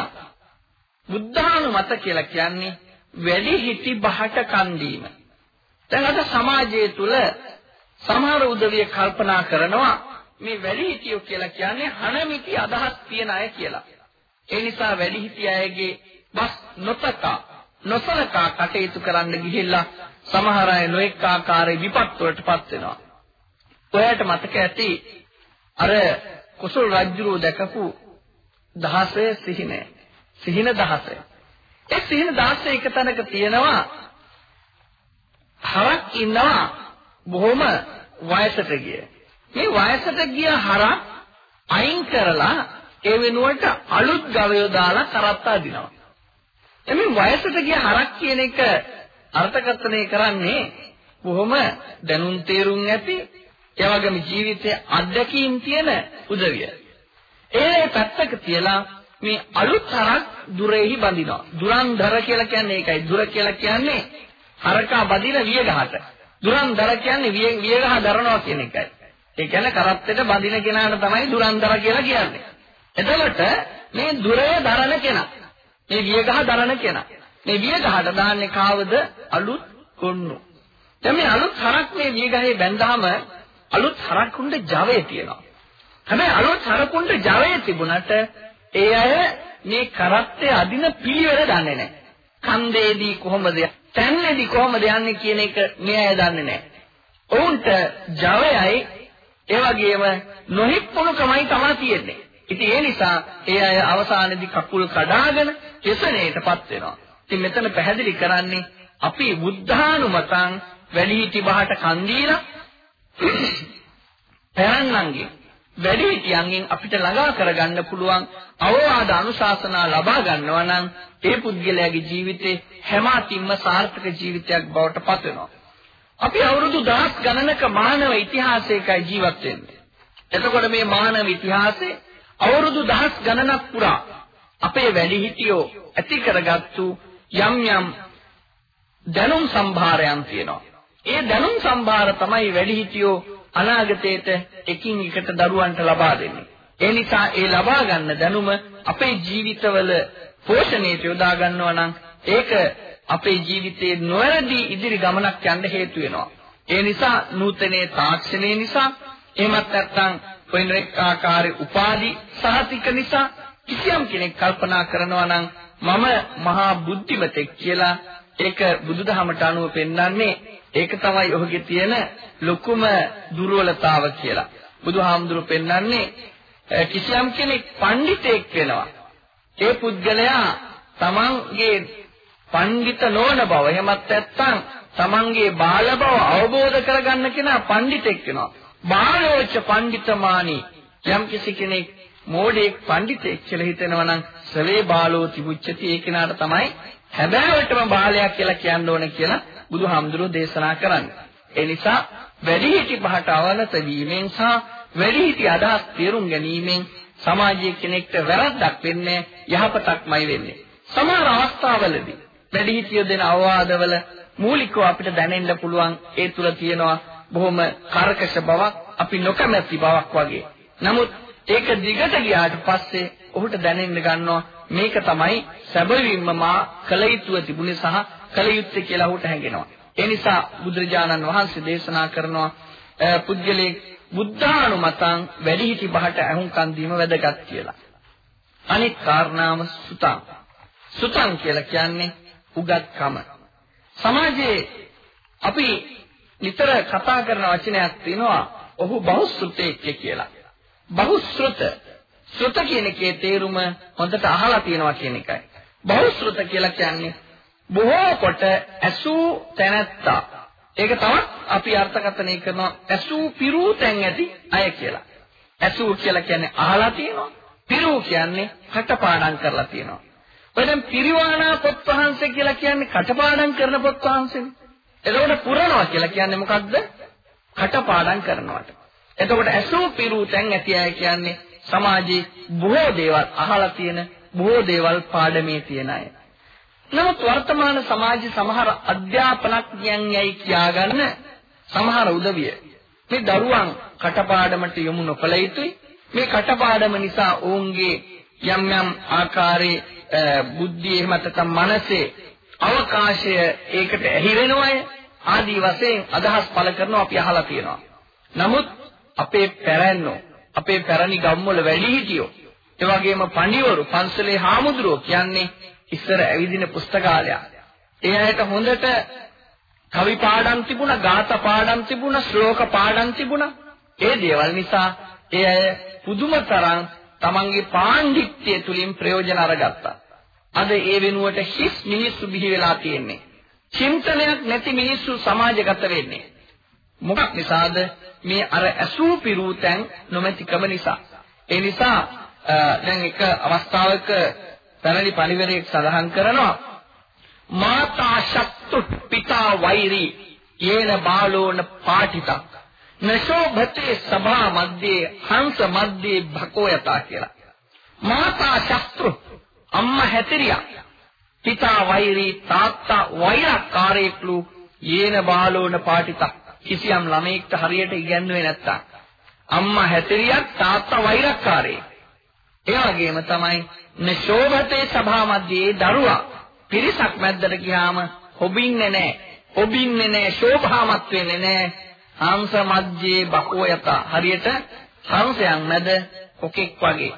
C: බුද්ධානුමත කියලා කියන්නේ වැඩි හිටි බහට කන් දීම. දැන් අද සමාජයේ තුල සමහර උදවිය කල්පනා කරනවා මේ වැඩි හිටියෝ කියලා කියන්නේ හනමිටි අදහස් තියන අය කියලා. ඒ නිසා වැඩි හිටි අයගේ බස් නොතකා නොසලකා කටයුතු කරන්න ගිහිල්ලා සමහර අය නොඑක ආකාරයේ විපත් වලටපත් වෙනවා. ඔයාලට මතක ඇති අර කුසල රජුරෝ දැකපු දහසේ සිහිනය. සිහින දහසේ. ඒ සිහින දහසේ එක තැනක තියෙනවා හරක් ඉන්නවා බොහොම වයසට ගිය. මේ වයසට ගිය හරක් අයින් කරලා ඒ වෙනුවට අලුත් ගවයෝ දාලා කරත්ත අදිනවා. එමේ වයසට ගිය හරක් කියන එක අර්ථකථනය කරන්නේ කොහොම දැනුම් තේරුම් ඇති එවැගේම ජීවිතයේ අත්දැකීම් තියෙන උදවිය. ඒ පැත්තක තියලා මේ අලුත් හරක් දුරෙහි බඳිනවා. දුරන්දර කියලා කියන්නේ ඒකයි. දුර කියලා කියන්නේ හරකා බඳින වියගහට. දුරන්දර කියන්නේ වියගහ දරනවා කියන එකයි. ඒ කියන්නේ කරත්තෙට බඳින කෙනාට තමයි දුරන්දර කියලා කියන්නේ. එතකොට මේ දුරය දරන කෙනා. මේ වියගහ දරන කෙනා. මේ වියගහට දාන්නේ කාවද? අලුත් කොන්නු. දැන් මේ අලුත් හරක් මේ වියගහේ බැඳාම අලුත් හරකුන්ට ජවය තියෙනවා. හැබැයි අලුත් හරකුන්ට ජවය තිබුණට ඒ අය මේ කරත්තේ අදින පිළිවෙල දන්නේ නැහැ. කන්දේදී කොහොමද තැන්නේදී කොහොමද යන්නේ කියන එක මේ අය දන්නේ නැහැ. ඔවුන්ට ජවයයි ඒ වගේම නොහික්මුණුකමයි තමයි තියෙන්නේ. ඉතින් ඒ නිසා ඒ අය අවසානයේදී කකුල් කඩාගෙන කෙසණේටපත් වෙනවා. ඉතින් මෙතන පැහැදිලි කරන්නේ අපි බුද්ධානුමතං වැඩිහිටි බහට කන් දීලා පැරණන්ගේ වැඩිහිටියන්ගෙන් අපිට ළඟා කරගන්න පුළුවන් අවවාද අනුශාසනා ලබා ගන්නවා නම් ඒ පුද්ගලයාගේ ජීවිතේ හැම අතින්ම සාර්ථක ජීවිතයක් බවට පත් වෙනවා. අපි අවුරුදු දහස් ගණනක මානව ඉතිහාසයකයි ජීවත් වෙන්නේ. එතකොට මේ මානව ඉතිහාසයේ අවුරුදු දහස් ගණනක් පුරා අපේ වැඩිහිටියෝ ඇති කරගත්තු යම් යම් දැනුම් සම්භාරයන් තියෙනවා. ඒ දැනුම් සම්භාර තමයි වැඩිහිටියෝ අනාගතයේට එකින් එකට දරුවන්ට ලබා දෙන්නේ. ඒ නිසා ඒ ලබා ගන්න දැනුම අපේ ජීවිතවල පෝෂණයට යොදා ගන්නවා නම් ඒක අපේ ජීවිතයේ නොවැරදි ඉදිරි ගමනක් යන්න හේතු වෙනවා. ඒ නිසා නූතනයේ තාක්ෂණය නිසා එහෙමත් නැත්නම් වෙනක් ආකාරයේ උපාධි සහතික නිසා කිසියම් කෙනෙක් කල්පනා කරනවා නම් මම මහා බුද්ධිමතෙක් කියලා ඒක බුදුදහමට අනුව පෙන්වන්නේ ඒක තමයි ඔහුගේ තියෙන ලොකුම දුර්වලතාව කියලා. බුදුහාමුදුරු පෙන්වන්නේ කිසියම් කෙනෙක් පඬිතෙක් වෙනවා. ඒ පුද්ගලයා තමන්ගේ පඬිත නොවන බව එහෙමත් නැත්නම් තමන්ගේ බාල බව අවබෝධ කරගන්න කෙනා පඬිතෙක් වෙනවා. බාලෝච පඬිතමානි යම් කිසි කෙනෙක් මෝඩෙක් පඬිතෙක් කියලා හිතනවා නම් සවේ බාලෝ තිබුච්චති ඒ කෙනාට තමයි හැබෑවටම බාලයක් කියලා කියන්න ඕන කියලා බුදුහාමුදුරුවෝ දේශනා කරන්නේ. ඒ නිසා වැඩිහිටි පහට අවනත වීමෙන් සහ වැඩිහිටි අදහස් තේරුම් ගැනීමෙන් සමාජයේ කෙනෙක්ට වැරද්දක් වෙන්නේ යහපතක්මයි වෙන්නේ. සමහර අවස්ථාවලදී වැඩිහිටියෝ දෙන අවවාදවල මූලිකව අපිට දැනෙන්න පුළුවන් ඒ තුල තියෙනවා බොහොම කර්කශ බවක් අපි නොකමැති බවක් වගේ. නමුත් ඒක දිගට ගියාට පස්සේ ඔහුට දැනෙන්න ගන්නවා මේක තමයි සැබවින්ම මා කල යුතුව තිබුණේ සහ කල යුත්තේ කියලා ඔහුට හැඟෙනවා. ඒ නිසා බුදුරජාණන් වහන්සේ දේශනා කරනවා පුද්ගලයේ බුද්ධානුමතං වැඩිහිටි බහට අහුම්කන් දීම වැදගත් කියලා. අනිත් කාරණාව සුතං. සුතං කියලා කියන්නේ උගත්කම. සමාජයේ අපි නිතර කතා කරන වචනයක් තියෙනවා ඔහු බහුශ්‍රුතෙක් කියලා. බහුශ්‍රුත ශ්‍රුත කියන එකේ තේරුම හොඳට අහලා තියෙනවා කියන එකයි. බහුශ්‍රුත කියලා කියන්නේ බොහෝ කොට ඇසූ තැනැත්තා. ඒක තමයි අපි අර්ථකථනය කරන ඇසූ පිරූ තැන් ඇති අය කියලා. ඇසූ කියලා කියන්නේ අහලා තියෙනවා. පිරූ කියන්නේ කටපාඩම් කරලා තියෙනවා. ඔය දැන් පිරිවානා පොත් වහන්සේ කියලා කියන්නේ කටපාඩම් කරන පොත් වහන්සේනේ. එතකොට පුරනවා කියලා කියන්නේ මොකද්ද? කටපාඩම් කරනවට. එතකොට ඇසූ පිරූ තැන් ඇති අය කියන්නේ සමාජයේ බොහෝ දේවල් අහලා තියෙන බොහෝ දේවල් පාඩමේ තියෙන අය. නමුත් වර්තමාන සමාජයේ සමහර අධ්‍යාපනඥයන් යයි කියාගන්න සමහර උදවිය මේ දරුවන් කටපාඩමට යොමු නොකළ යුතුයි. මේ කටපාඩම නිසා ඔවුන්ගේ යම් යම් ආකාරයේ බුද්ධිය එහෙම නැත්නම් මනසේ අවකාශය ඒකට ඇහිරෙනවය ආදී වශයෙන් අදහස් පළ කරනවා අපි අහලා තියෙනවා. නමුත් අපේ පැරැන්නෝ අපේ පැරණි ගම්වල වැඩිහිටියෝ ඒ වගේම පඬිවරු පන්සලේ හාමුදුරුවෝ කියන්නේ ඉස්සර ඇවිදින පුස්තකාලයක්. ඒ ඇයට හොඳට කවි පාඩම් තිබුණා, ගාථා පාඩම් තිබුණා, ශ්ලෝක පාඩම් තිබුණා. ඒ දේවල් නිසා ඒ අය පුදුම තරම් තමන්ගේ පාණ්ඩිත්‍යය තුලින් ප්‍රයෝජන අරගත්තා. අද ඒ වෙනුවට හිස් මිනිස්සු බිහි වෙලා තියෙන්නේ. චින්තනයක් නැති මිනිස්සු සමාජගත වෙන්නේ. මොකක් නිසාද? මේ අර ඇසූ පිරූතෙන් නොමැතිකම නිසා. ඒ නිසා දැන් එක අවස්ථාවක පැරණි පරිවරයක් සඳහන් කරනවා මාතා ශක්තු පිතා වෛරී යේන බාලෝන පාටිතක් නශෝභතේ සභා මැද්දේ හංස මැද්දේ භකෝ යතා කියලා. මාතා ශස්ත්‍රු අම්මා හැතිරියා. පිතා වෛරී තාත්තා වෛරකාරයෙක්ලු යේන බාලෝන පාටිතක් කිසියම් ළමයෙක්ට හරියට ඉගැන්වුවේ නැත්තම් අම්මා හැතිරියක් තාත්තා වෛරකාරයෙක්. ඒ වගේම තමයි නශෝභතේ සභා මැද්දේ දරුවා පිරිසක් මැද්දට ගියාම හොබින්නේ නැහැ. හොබින්නේ නැහැ, ශෝභාමත් වෙන්නේ නැහැ. හංස මැද්දේ බකෝ යත හරියට හංසයන් මැද කොකෙක් වගේ.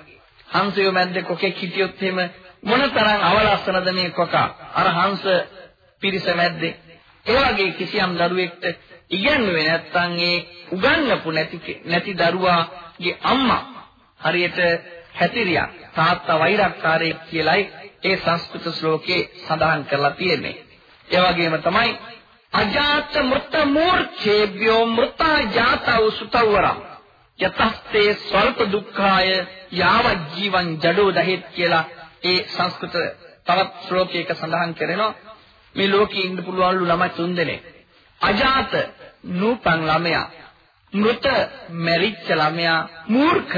C: හංසයෝ මැද්ද කොකෙක් හිටියොත් එහෙම මොනතරම් අවලස්සනද මේ කොකා. අර හංස පිරිස මැද්දේ. ඒ වගේ කිසියම් දරුවෙක්ට ඉගැන්වුවේ නැත්නම් ඒ උගන්වපු නැති නැති දරුවාගේ අම්මා හරියට හැතිරියා තාත්තා වෛරක්කාරයෙක් කියලයි ඒ සංස්කෘත ශ්ලෝකේ සඳහන් කරලා තියෙන්නේ. ඒ වගේම තමයි අජාත මෘත මූර්ඡේභ්‍යෝ මෘතා ජාතව සුතවරම් යතස්තේ ස්වල්ප දුක්ඛාය යාව ජීවං ජඩෝ දහෙත් කියලා ඒ සංස්කෘත තවත් ශ්ලෝකයක සඳහන් කරනවා. මේ ලෝකේ ඉන්න පුළුවන්ලු ළමයි තුන්දෙනෙක් අජාත නූපන් ළමයා මෘත මැරිච්ච ළමයා මූර්ඛ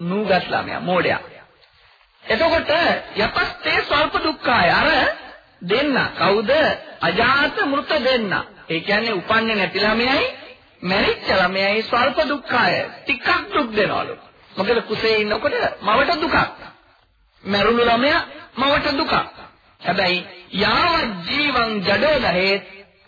C: නූගත් ළමයා මෝඩයා. එතකොට යපස්තේ ස්වල්ප දුක්ඛාය. අර දෙන්න. කවුද? අජාත මෘත දෙන්න. ඒ කියන්නේ උපන්නේ නැති ළමයයි මැරිච්ච ළමයයි ස්වල්ප දුක්ඛාය. ටිකක් දුක් දෙනවලු. මොකද කුසේ ඉන්නකොට මවට දුකක්. මැරුණු ළමයා මවට දුකක්. හැබැයි යාව ජීවං ජඩෝ දහේ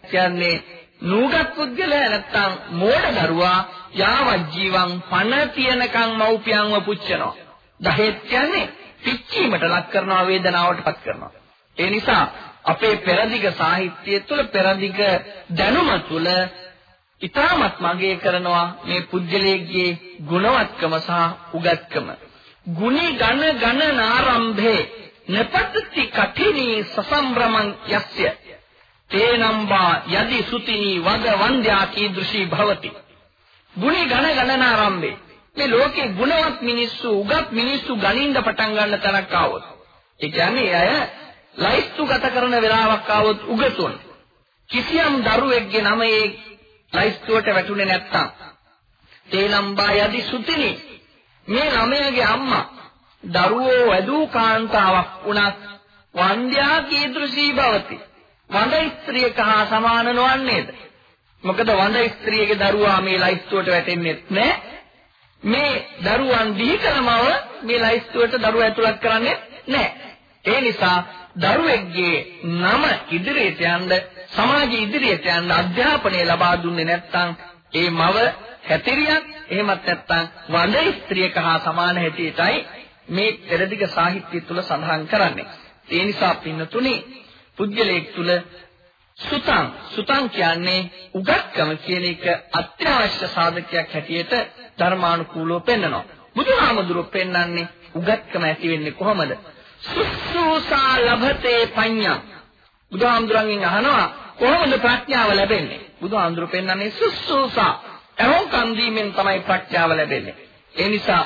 C: කියන්නේ නූගත් පුද්ගලයා නැත්තම් මෝඩ දරුවා යාව ජීවං පණ තියනකම් මව්පියන්ව පුච්චනවා දහේත් කියන්නේ පිච්චීමට ලක් කරනවා වේදනාවටපත් කරනවා. ඒ නිසා අපේ පෙරදිග සාහිත්‍යය තුළ පෙරදිග දැනුම තුළ ඊටමත් මගේ කරනවා මේ පුජ්‍යලේග්ගේ ගුණවත්කම සහ උගත්කම. ගුණී ඝන ඝන නාරම්භේ නපත්ති කඨිනී සසම්බ්‍රමං යස්ය තේනම්බා යදි සුතිනී වද වන්ද්‍යා කීදෘෂී භවති. ගුණී ඝන ඝන නාරම්භේ මේ ලෝකේ ගුණවත් මිනිස්සු උගත් මිනිස්සු ගනින්න පටන් ගන්න තැනක් ආවොත්. ඒ කියන්නේ අය ලයිස්තු ගත කරන වෙලාවක් ආවොත් උගතුන්. කිසියම් දරුවෙක්ගේ නම ඒ ලයිස්තුවට වැටුනේ නැත්තම්. තේලම්බා යදි සුතිනි. මේ ළමයාගේ අම්මා දරුවෝ වැදූ කාන්තාවක් වුණත් වන්ද්‍යා කීදෘෂී භවති. වඳ ස්ත්‍රියක හා සමාන නොවන්නේද මොකද වඳ ස්ත්‍රියගේ දරුවා මේ ලයිස්තුවට වැටෙන්නේ නැහැ මේ දරුවන් බිහි කළමව මේ ලයිස්තුවට දරුවා ඇතුළත් කරන්නේ නැහැ. ඒ නිසා දරුවෙක්ගේ නම ඉදිරියට යන්න සමාජයේ ඉදිරියට යන්න අධ්‍යාපනය ලබා දුන්නේ නැත්නම් ඒ මව හැතිරියක් එහෙමත් නැත්නම් වඳ ස්ත්‍රියක හා සමාන හැටියටයි මේ පෙරදිග සාහිත්‍ය තුල සඳහන් කරන්නේ. ඒ නිසා පින්නතුනි පුද්ගලයෙක් තුල සුතං සුතං කියන්නේ උගත්කම කියන එක අත්‍යවශ්‍ය සාධකයක් හැටියට ධර්මානුකූලව පෙන්වනවා. බුදුහාමුදුරුවෝ පෙන්වන්නේ උගත්කම ඇති වෙන්නේ කොහොමද? සුසුසා ලභතේ පඤ්ඤා. බුදුහාමුදුරන්ගෙන් අහනවා කොහොමද ප්‍රඥාව ලැබෙන්නේ? බුදුහාමුදුරුවෝ පෙන්වන්නේ සුසුසා. එහොංකම් දීමෙන් තමයි ප්‍රඥාව ලැබෙන්නේ. ඒ නිසා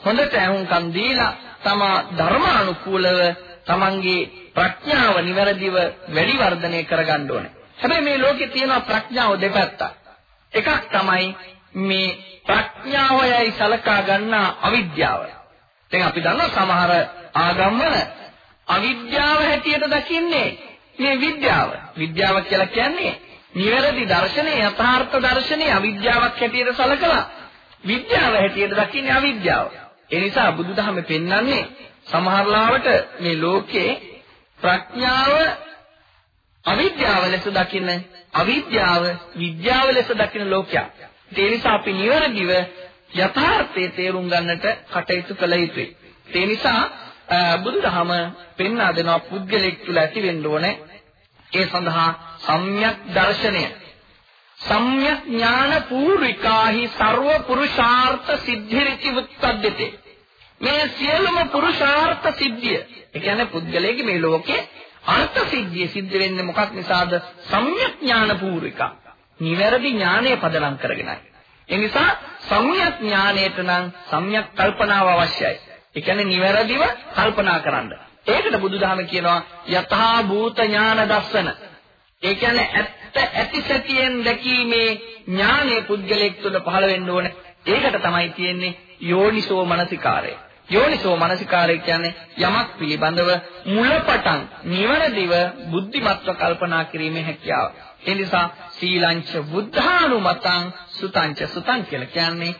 C: හොඳට එහොංකම් දීලා තමා ධර්මානුකූලව තමන්ගේ ප්‍රඥාව નિවරදිව වැඩි වර්ධනය කරගන්න ඕනේ. හැබැයි මේ ලෝකේ තියෙන ප්‍රඥාව දෙපැත්තක්. එකක් තමයි මේ ප්‍රඥාවයයි සලකා ගන්නා අවිද්‍යාව. දැන් අපි දන්නවා සමහර ආගම්වල අවිද්‍යාව හැටියට දකින්නේ මේ විද්‍යාව. විද්‍යාව කියලා කියන්නේ නිවැරදි දර්ශනය යථාර්ථ දර්ශනය අවිද්‍යාවක් හැටියට සලකලා විද්‍යාව හැටියට දකින්නේ අවිද්‍යාව. ඒ නිසා බුදුදහමේ පෙන්වන්නේ සමහරලාවට මේ ලෝකේ ප්‍රඥාව අවිද්‍යාව ලෙස දකින අවිද්‍යාව විද්‍යාව ලෙස දකින ලෝකයක්. ඒ නිසා අපි නිවැරදිව යථාර්ථයේ තේරුම් ගන්නට කටයුතු කළ යුතුයි. ඒ නිසා බුදුදහම පෙන්වා දෙනවා පුද්ගලෙක් තුළ ඇති වෙන්න ඕනේ ඒ සඳහා සම්‍යක් දර්ශනය. සම්‍යක් ඥාන පූර්විකාහි ਸਰව පුරුෂාර්ථ සිද්ධිරිති උත්පද්දතේ. මේ සියලුම පුරුෂාර්ථ සිද්ධිය. ඒ කියන්නේ පුද්ගලයාගේ මේ ලෝකේ අර්ථ සිද්ධිය සිද්ධ වෙන්නේ මොකක් නිසාද? සම්‍යක් ඥාන පූර්විකා. නිවැරදි ඥානය පදනම් කරගෙනයි. ඒ නිසා සම්‍යක් ඥානයට නම් සම්‍යක් කල්පනාව අවශ්‍යයි. ඒ කියන්නේ නිවැරදිව කල්පනා කරන්න. ඒකට බුදුදහම කියනවා යතහා භූත ඥාන දස්සන. ඒ කියන්නේ ඇත්ත ඇති සැටියෙන් දැකීමේ ඥානය පුද්ගලයෙක් තුළ පහළ වෙන්න ඕන. ඒකට තමයි තියෙන්නේ යෝනිසෝ මනසිකාරය. යෝනිසෝ මනසිකාරය කියන්නේ යමක් පිළිබඳව මුලපටන් නිවැරදිව බුද්ධිමත්ව කල්පනා කිරීමේ හැකියාව. ඒ නිසා සීලංච බුද්ධානුමතං සුතංච සුතං කියලා කියන්නේ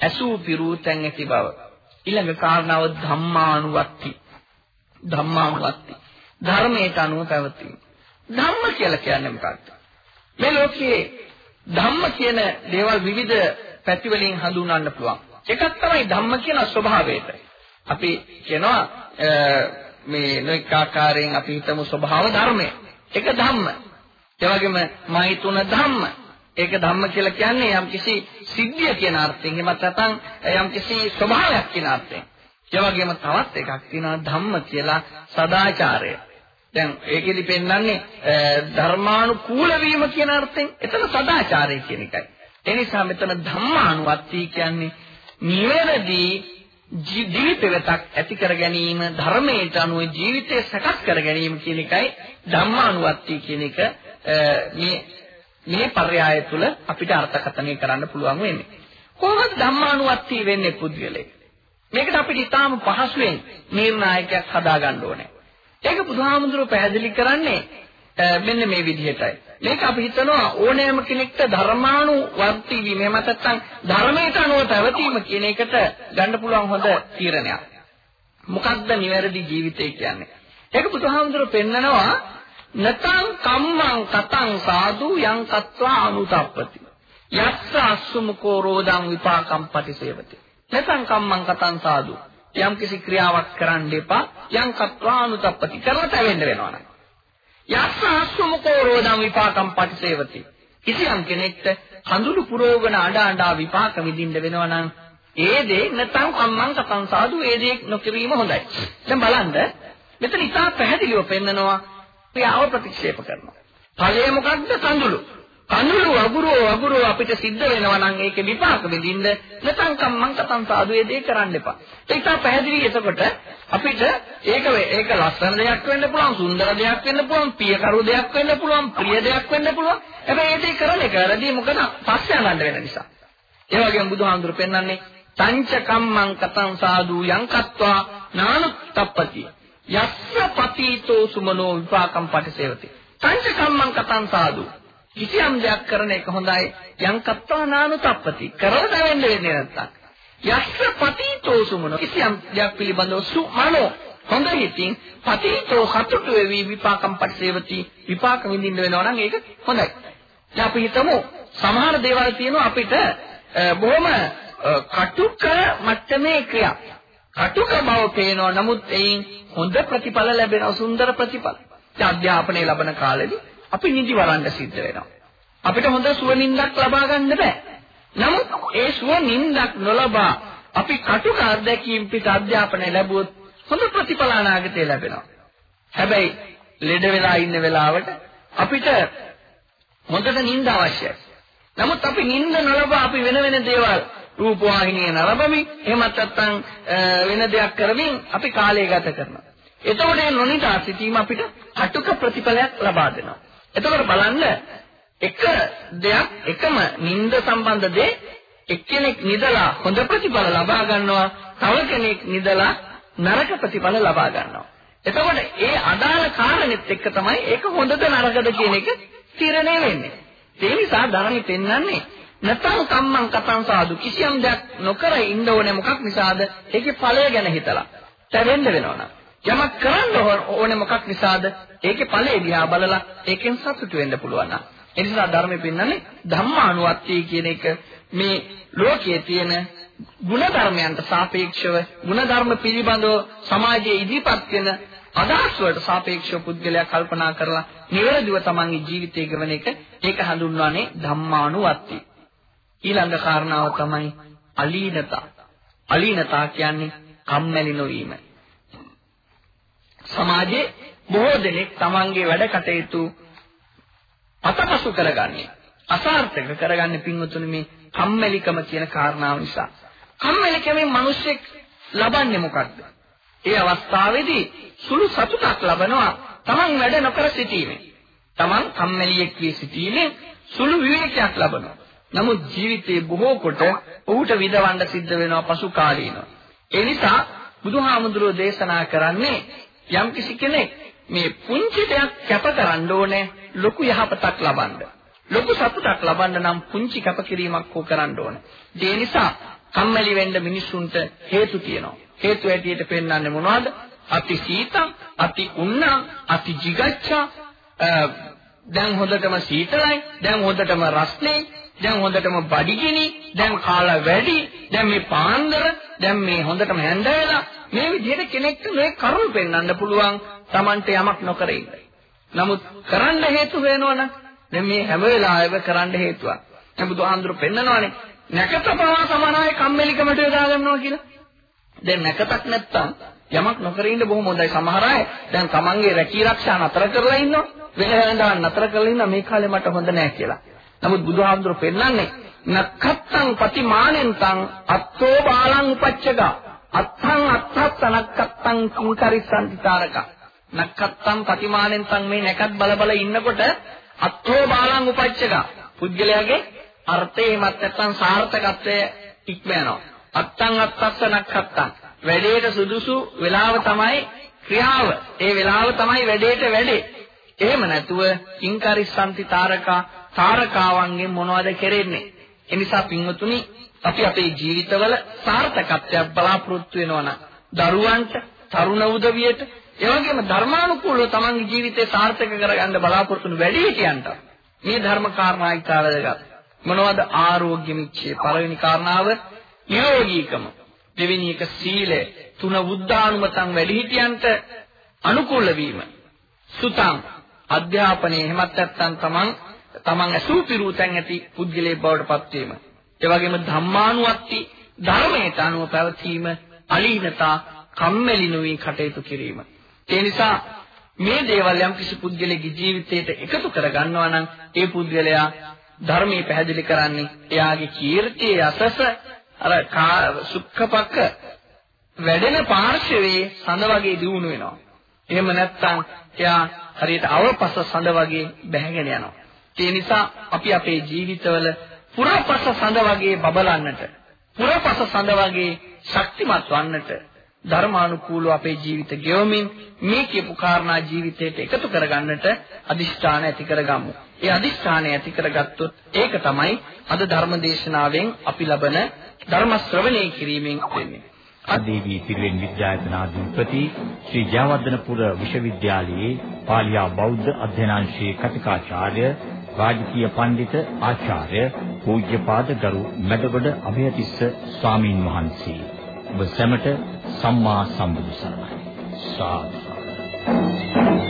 C: ඇසූ පිරූ තැන් ඇති බව. ඊළඟ කාරණාව ධම්මානුවත්ති. ධම්මානුවත්ති. ධර්මයට අනුව පැවතීම. ධම්ම කියලා කියන්නේ මොකක්ද? මේ ලෝකයේ ධම්ම කියන දේවල් විවිධ පැති වලින් හඳුන්වන්න පුළුවන්. එකක් තමයි ධම්ම කියන ස්වභාවයට. අපි කියනවා මේ නොඑක ආකාරයෙන් අපි හිතමු ස්වභාව ධර්මය. ඒක ධම්ම. ඒ වගේම මෛතුන ධම්ම. ඒක ධම්ම කියලා කියන්නේ යම් කිසි සිද්ධිය කියන අර්ථයෙන් එහෙමත් නැත්නම් යම් කිසි ස්වභාවයක් කියන අර්ථයෙන්. ඒ වගේම තවත් එකක් තියෙනවා ධම්ම කියලා සදාචාරය. දැන් ඒකෙදි පෙන්වන්නේ ධර්මානුකූල වීම කියන අර්ථයෙන්. එතන සදාචාරය කියන එකයි. ඒ නිසා මෙතන ධම්මානුවත්ති කියන්නේ නිවැරදි ජීවිතයක් ඇති කර ගැනීම ධර්මයට අනුව ජීවිතය සකස් කර ගැනීම කියන එකයි ධම්මානුවත්ති කියන එක මේ මේ පර්යාය තුල අපිට අර්ථකථනය කරන්න පුළුවන් වෙන්නේ. කොහොමද ධම්මානුවත්ති වෙන්නේ පුද්ගලයෙක්? මේකට අපිට ඊටාම පහසුවෙන් නිර්ණායකයක් හදාගන්න ඕනේ. ඒක බුදුහාමුදුරුවෝ පැහැදිලි කරන්නේ මෙන්න මේ විදිහටයි. මේක අපි හිතනවා ඕනෑම කෙනෙක්ට ධර්මානුවර්ති වීම එහෙම නැත්නම් ධර්මයට අනුව පැවතීම කියන එකට ගන්න පුළුවන් හොඳ තීරණයක්. මොකක්ද නිවැරදි ජීවිතය කියන්නේ? ඒක බුදුහාමුදුරුවෝ පෙන්නනවා නතං කම්මං කතං සාදු යං කତ୍වා අනුතප්පති. යස්ස අස්සුමුකෝ රෝදං විපාකම් පටිසේවති. නතං කම්මං කතං සාදු යම් කිසි ක්‍රියාවක් කරන්න එපා යං කତ୍වා අනුතප්පති. කරලා තැවෙන්න වෙනවා නේද? යස්සහස්සමුකෝ රෝධම් විපාකම් පටිසේවති. කිසියම් කෙනෙක්ට කඳුළු පුරෝගන අඬ අඬා විපාක විඳින්න වෙනවා නම් ඒ දේ නැත්නම් කම්මං කතං සාදු ඒ දේ නොකිරීම හොඳයි. දැන් බලන්න මෙතන ඉතා පැහැදිලිව පෙන්නනවා ක්‍රියාව ප්‍රතික්ෂේප කරනවා. ඵලය මොකක්ද කඳුළු. කඳුළු අගුරෝ අගුරෝ අපිට සිද්ධ වෙනවා නම් ඒකේ විපාක විඳින්න නැත්නම් කම්මං කතං සාදු ඒ දේ කරන්න එපා. ඒක පැහැදිලි එතකොට අපිට ඒක ඒක ලස්සන දෙයක් වෙන්න පුළුවන් සුන්දර දෙයක් වෙන්න පුළුවන් පියකරු දෙයක් වෙන්න පුළුවන් ප්‍රිය දෙයක් වෙන්න පුළුවන්. හැබැයි ඒ දේ කරන එක වැරදි මොකද පස්සේ යනන්න වෙන නිසා. ඒ වගේම බුදුහාමුදුරු පෙන්වන්නේ තංච කම්මං කතං සාදු යං කତ୍වා නානුත්තප්පති. යස්ස පතීතෝ සුමනෝ විපාකම් පටිසේවති. තංච කම්මං කතං සාදු කිසියම් දෙයක් කරන එක හොඳයි. යම් කත්වා නානුතප්පති. කරලා දැවෙන්න වෙන්නේ නැත්තම්. යස්ස පතීතෝ සුමන. කිසියම් දෙයක් පිළිබඳව සුමනෝ. හොඳ හිතින් පතීතෝ හතුට වෙවි විපාකම් පරිසේවති. විපාක විඳින්න වෙනවා නම් ඒක හොඳයි. දැන් අපි හිතමු සමහර දේවල් තියෙනවා අපිට බොහොම කටුක මට්ටමේ ක්‍රියා. කටුක බව පේනවා. නමුත් එයින් හොඳ ප්‍රතිඵල ලැබෙනවා. සුන්දර ප්‍රතිඵල. අධ්‍යාපනය ලබන කාලෙදී අපි නිදි වරන්න සිද්ධ වෙනවා. අපිට හොඳ සුව නිින්දක් ලබා ගන්න බෑ. නමුත් ඒ සුව නිින්දක් නොලබා අපි කටුක අත්දැකීම් පිට අධ්‍යාපනය ලැබුවොත් හොඳ ප්‍රතිඵල අනාගතේ ලැබෙනවා. හැබැයි ලෙඩ වෙලා ඉන්න වෙලාවට අපිට හොඳට නිින්ද අවශ්‍යයි. නමුත් අපි නිින්ද නොලබා අපි වෙන වෙන දේවල් රූපවාහිනිය නරඹමින් එහෙමත් නැත්නම් වෙන දෙයක් කරමින් අපි කාලය ගත කරනවා. එතකොට මේ නොනිදා සිටීම අපිට කටුක ප්‍රතිඵලයක් ලබා දෙනවා. එතකොට බලන්න එක දෙයක් එකම නිନ୍ଦ සම්බන්ධ දේ එක්කෙනෙක් නිදලා හොඳ ප්‍රතිඵල ලබා ගන්නවා තව කෙනෙක් නිදලා නරක ප්‍රතිඵල ලබා ගන්නවා. එතකොට ඒ අදාළ කාරණෙත් එක්ක තමයි ඒක හොඳද නරකද කියන එක තීරණය වෙන්නේ. ඒ නිසා ධර්මෙ පෙන්වන්නේ නැතම් කම්මං කතං සාදු. කිසියම් දෙයක් නොකර ඉන්න ඕනේ මොකක් නිසාද? ඒකේ ඵලය ගැන හිතලා. තැවෙන්න වෙනවා යමක් කරන්න ඕනේ මොකක් නිසාද? ඒකේ ඵලය දිහා බලලා ඒකෙන් සතුටු වෙන්න පුළුවන් නම්. ඒ නිසා ධර්මෙ පෙන්නන්නේ ධම්මානුවත්ති කියන එක මේ ලෝකයේ තියෙන ගුණ ධර්මයන්ට සාපේක්ෂව ගුණ ධර්ම පිළිබඳව සමාජයේ ඉදිරිපත් වෙන අදහස් වලට සාපේක්ෂව පුද්ගලයා කල්පනා කරලා නිවැරදිව තමන්ගේ ජීවිතය ගෙවන එක. ඒක හඳුන්වන්නේ ධම්මානුවත්ති. ඊළඟ කාරණාව තමයි අලීනතා. අලීනතා කියන්නේ කම්මැලි නොවීම. සමාජයේ බොහෝ දෙනෙක් තමන්ගේ වැඩ කටයුතු අතපසු කරගන්නේ. අසාර්ථක කරගන්නේ පින්වතුනි මේ කම්මැලිකම කියන කාරණාව නිසා. කම්මැලිකමෙන් මිනිස්සෙක් ලබන්නේ මොකද්ද? ඒ අවස්ථාවේදී සුළු සතුටක් ලබනවා Taman වැඩ නොකර සිටීමෙන්. Taman කම්මැලියෙක් වී සිටීමෙන් සුළු විවේකයක් ලබනවා. නමුත් ජීවිතයේ බොහෝ කොට ඔහුට විඳවන්න සිද්ධ වෙනවා පසු කාලීනව. ඒ නිසා බුදුහාමුදුරුවෝ දේශනා කරන්නේ යම්කිසි කෙනෙක් මේ පුංචි දෙයක් කැප කරන්න ඕනේ ලොකු යහපතක් ලබන්න. ලොකු සතුටක් ලබන්න නම් පුංචි කැපකිරීමක් හෝ කරන්න ඕනේ. ඒ නිසා කම්මැලි වෙන්න මිනිසුන්ට හේතු තියෙනවා. හේතු ඇටියට පෙන්වන්නේ මොනවද? අති සීතම්, අති උන්නා, අති jigaccha දැන් හොඳටම සීතලයි, දැන් හොඳටම රස්නේ, දැන් හොඳටම බඩගිනි, දැන් කාලා වැඩි, දැන් මේ පාන්දර, දැන් මේ හොඳටම හැඳ වෙලා මේ විදිහට කෙනෙක්ට මේ කරුණ පෙන්වන්න පුළුවන් Tamante යමක් නොකර ඉන්න. නමුත් කරන්න හේතු වෙනවනම් දැන් මේ හැම වෙලාවෙම කරන්න හේතුවක්. දැන් බුදුහාඳුරු පෙන්නනවානේ නැකත පවා සමානයි කම්මැලිකමට යොදා ගන්නවා කියලා. දැන් නැකතක් නැත්තම් යමක් නොකර ඉන්න බොහොම හොඳයි. සමහර අය දැන් තමන්ගේ රැකී ආරක්ෂා නතර කරලා ඉන්නවා. වෙන හැන්දාන් නතර කරලා ඉන්නවා මේ කාලේ මට හොඳ නෑ කියලා. නමුත් බුදුහාමුදුරු පෙන්නන්නේ නක්කත්තං පතිමානෙන්තං අත්තෝ බාලං උපච්චගා අත්තං අත්තත් නක්කත්තං කිංකරිසන්ති තාරක. නක්කත්තං පතිමානෙන්තං මේ නැකත් බල බල ඉන්නකොට අත්තෝ බාලං උපච්චගා පුද්ගලයාගේ අර්ථය එමත් නැත්නම් සාර්ථකත්වය ඉක්ම යනවා අත්තං අත්තත් නක්කත්තං වැඩේට සුදුසු වෙලාව තමයි ක්‍රියාව. ඒ වෙලාව තමයි වැඩේට වැඩේ. එහෙම නැතුව කිංකරිසන්ති තාරකා තාරකාවන්ගෙන් මොනවද කෙරෙන්නේ? ඒ නිසා පින්වතුනි අපි අපේ ජීවිතවල සාර්ථකත්වයක් බලාපොරොත්තු වෙනවා නම් දරුවන්ට, තරුණ උදවියට, ඒ වගේම ධර්මානුකූලව තමන්ගේ ජීවිතේ සාර්ථක කරගන්න බලාපොරොත්තු වෙන වැඩිහිටියන්ට මේ ධර්ම කාරණා ඉතාලදගත්. මොනවද ආරෝග්‍ය මිච්ඡේ පළවෙනි කාරණාව නිරෝගීකම. දෙවෙනි එක සීලය, තුන බුද්ධානුමතං වැඩිහිටියන්ට අනුකූල වීම. සුතං අධ්‍යාපනයේ එහෙමත් නැත්නම් තමන් තමන් ඇසූ පිරූ තැන් ඇති පුද්ගලයෙක් බවට පත් වීම. ඒ වගේම ධම්මානුවත්ති ධර්මයට අනුව පැවතීම අලීනතා කම්මැලි නොවි කටයුතු කිරීම. ඒ නිසා මේ දේවල් යම් කිසි පුද්ගලෙගේ ජීවිතයට එකතු කර ගන්නවා නම් ඒ පුද්ගලයා ධර්මයේ පැහැදිලි කරන්නේ එයාගේ කීර්තිය යසස අර සුඛපක්ක වැඩෙන පාර්ශවයේ සඳ වගේ දියුණු වෙනවා. එහෙම නැත්නම් එයා හරියට අවපස සඳ වගේ බැහැගෙන යනවා. ඒ නිසා අපි අපේ ජීවිතවල පුරපස සඳ වගේ බබලන්නට, පුරපස සඳ වගේ ශක්තිමත් වන්නට ධර්මානුකූලව අපේ ජීවිත ගෙවමින් මේ කියපු කාරණා ජීවිතයට එකතු කරගන්නට අදිෂ්ඨාන ඇති කරගමු. ඒ අදිෂ්ඨානය ඇති කරගත්තොත් ඒක තමයි අද ධර්ම දේශනාවෙන් අපි ලබන ධර්ම ශ්‍රවණය කිරීමෙන් වෙන්නේ.
A: අදේවී පිරිවෙන් විද්‍යායතනාධිපති ශ්‍රී ජයවර්ධනපුර විශ්වවිද්‍යාලයේ පාලියා බෞද්ධ අධ්‍යනාංශයේ කතිකාචාර්ය රාජකීය පඬිත ආචාර්ය පූජ්‍යපාද ගරු මැදගොඩ අභයතිස්ස ස්වාමින් වහන්සේ. ඔබ සැමට සම්මා සම්බුදු සරණයි. සාදු.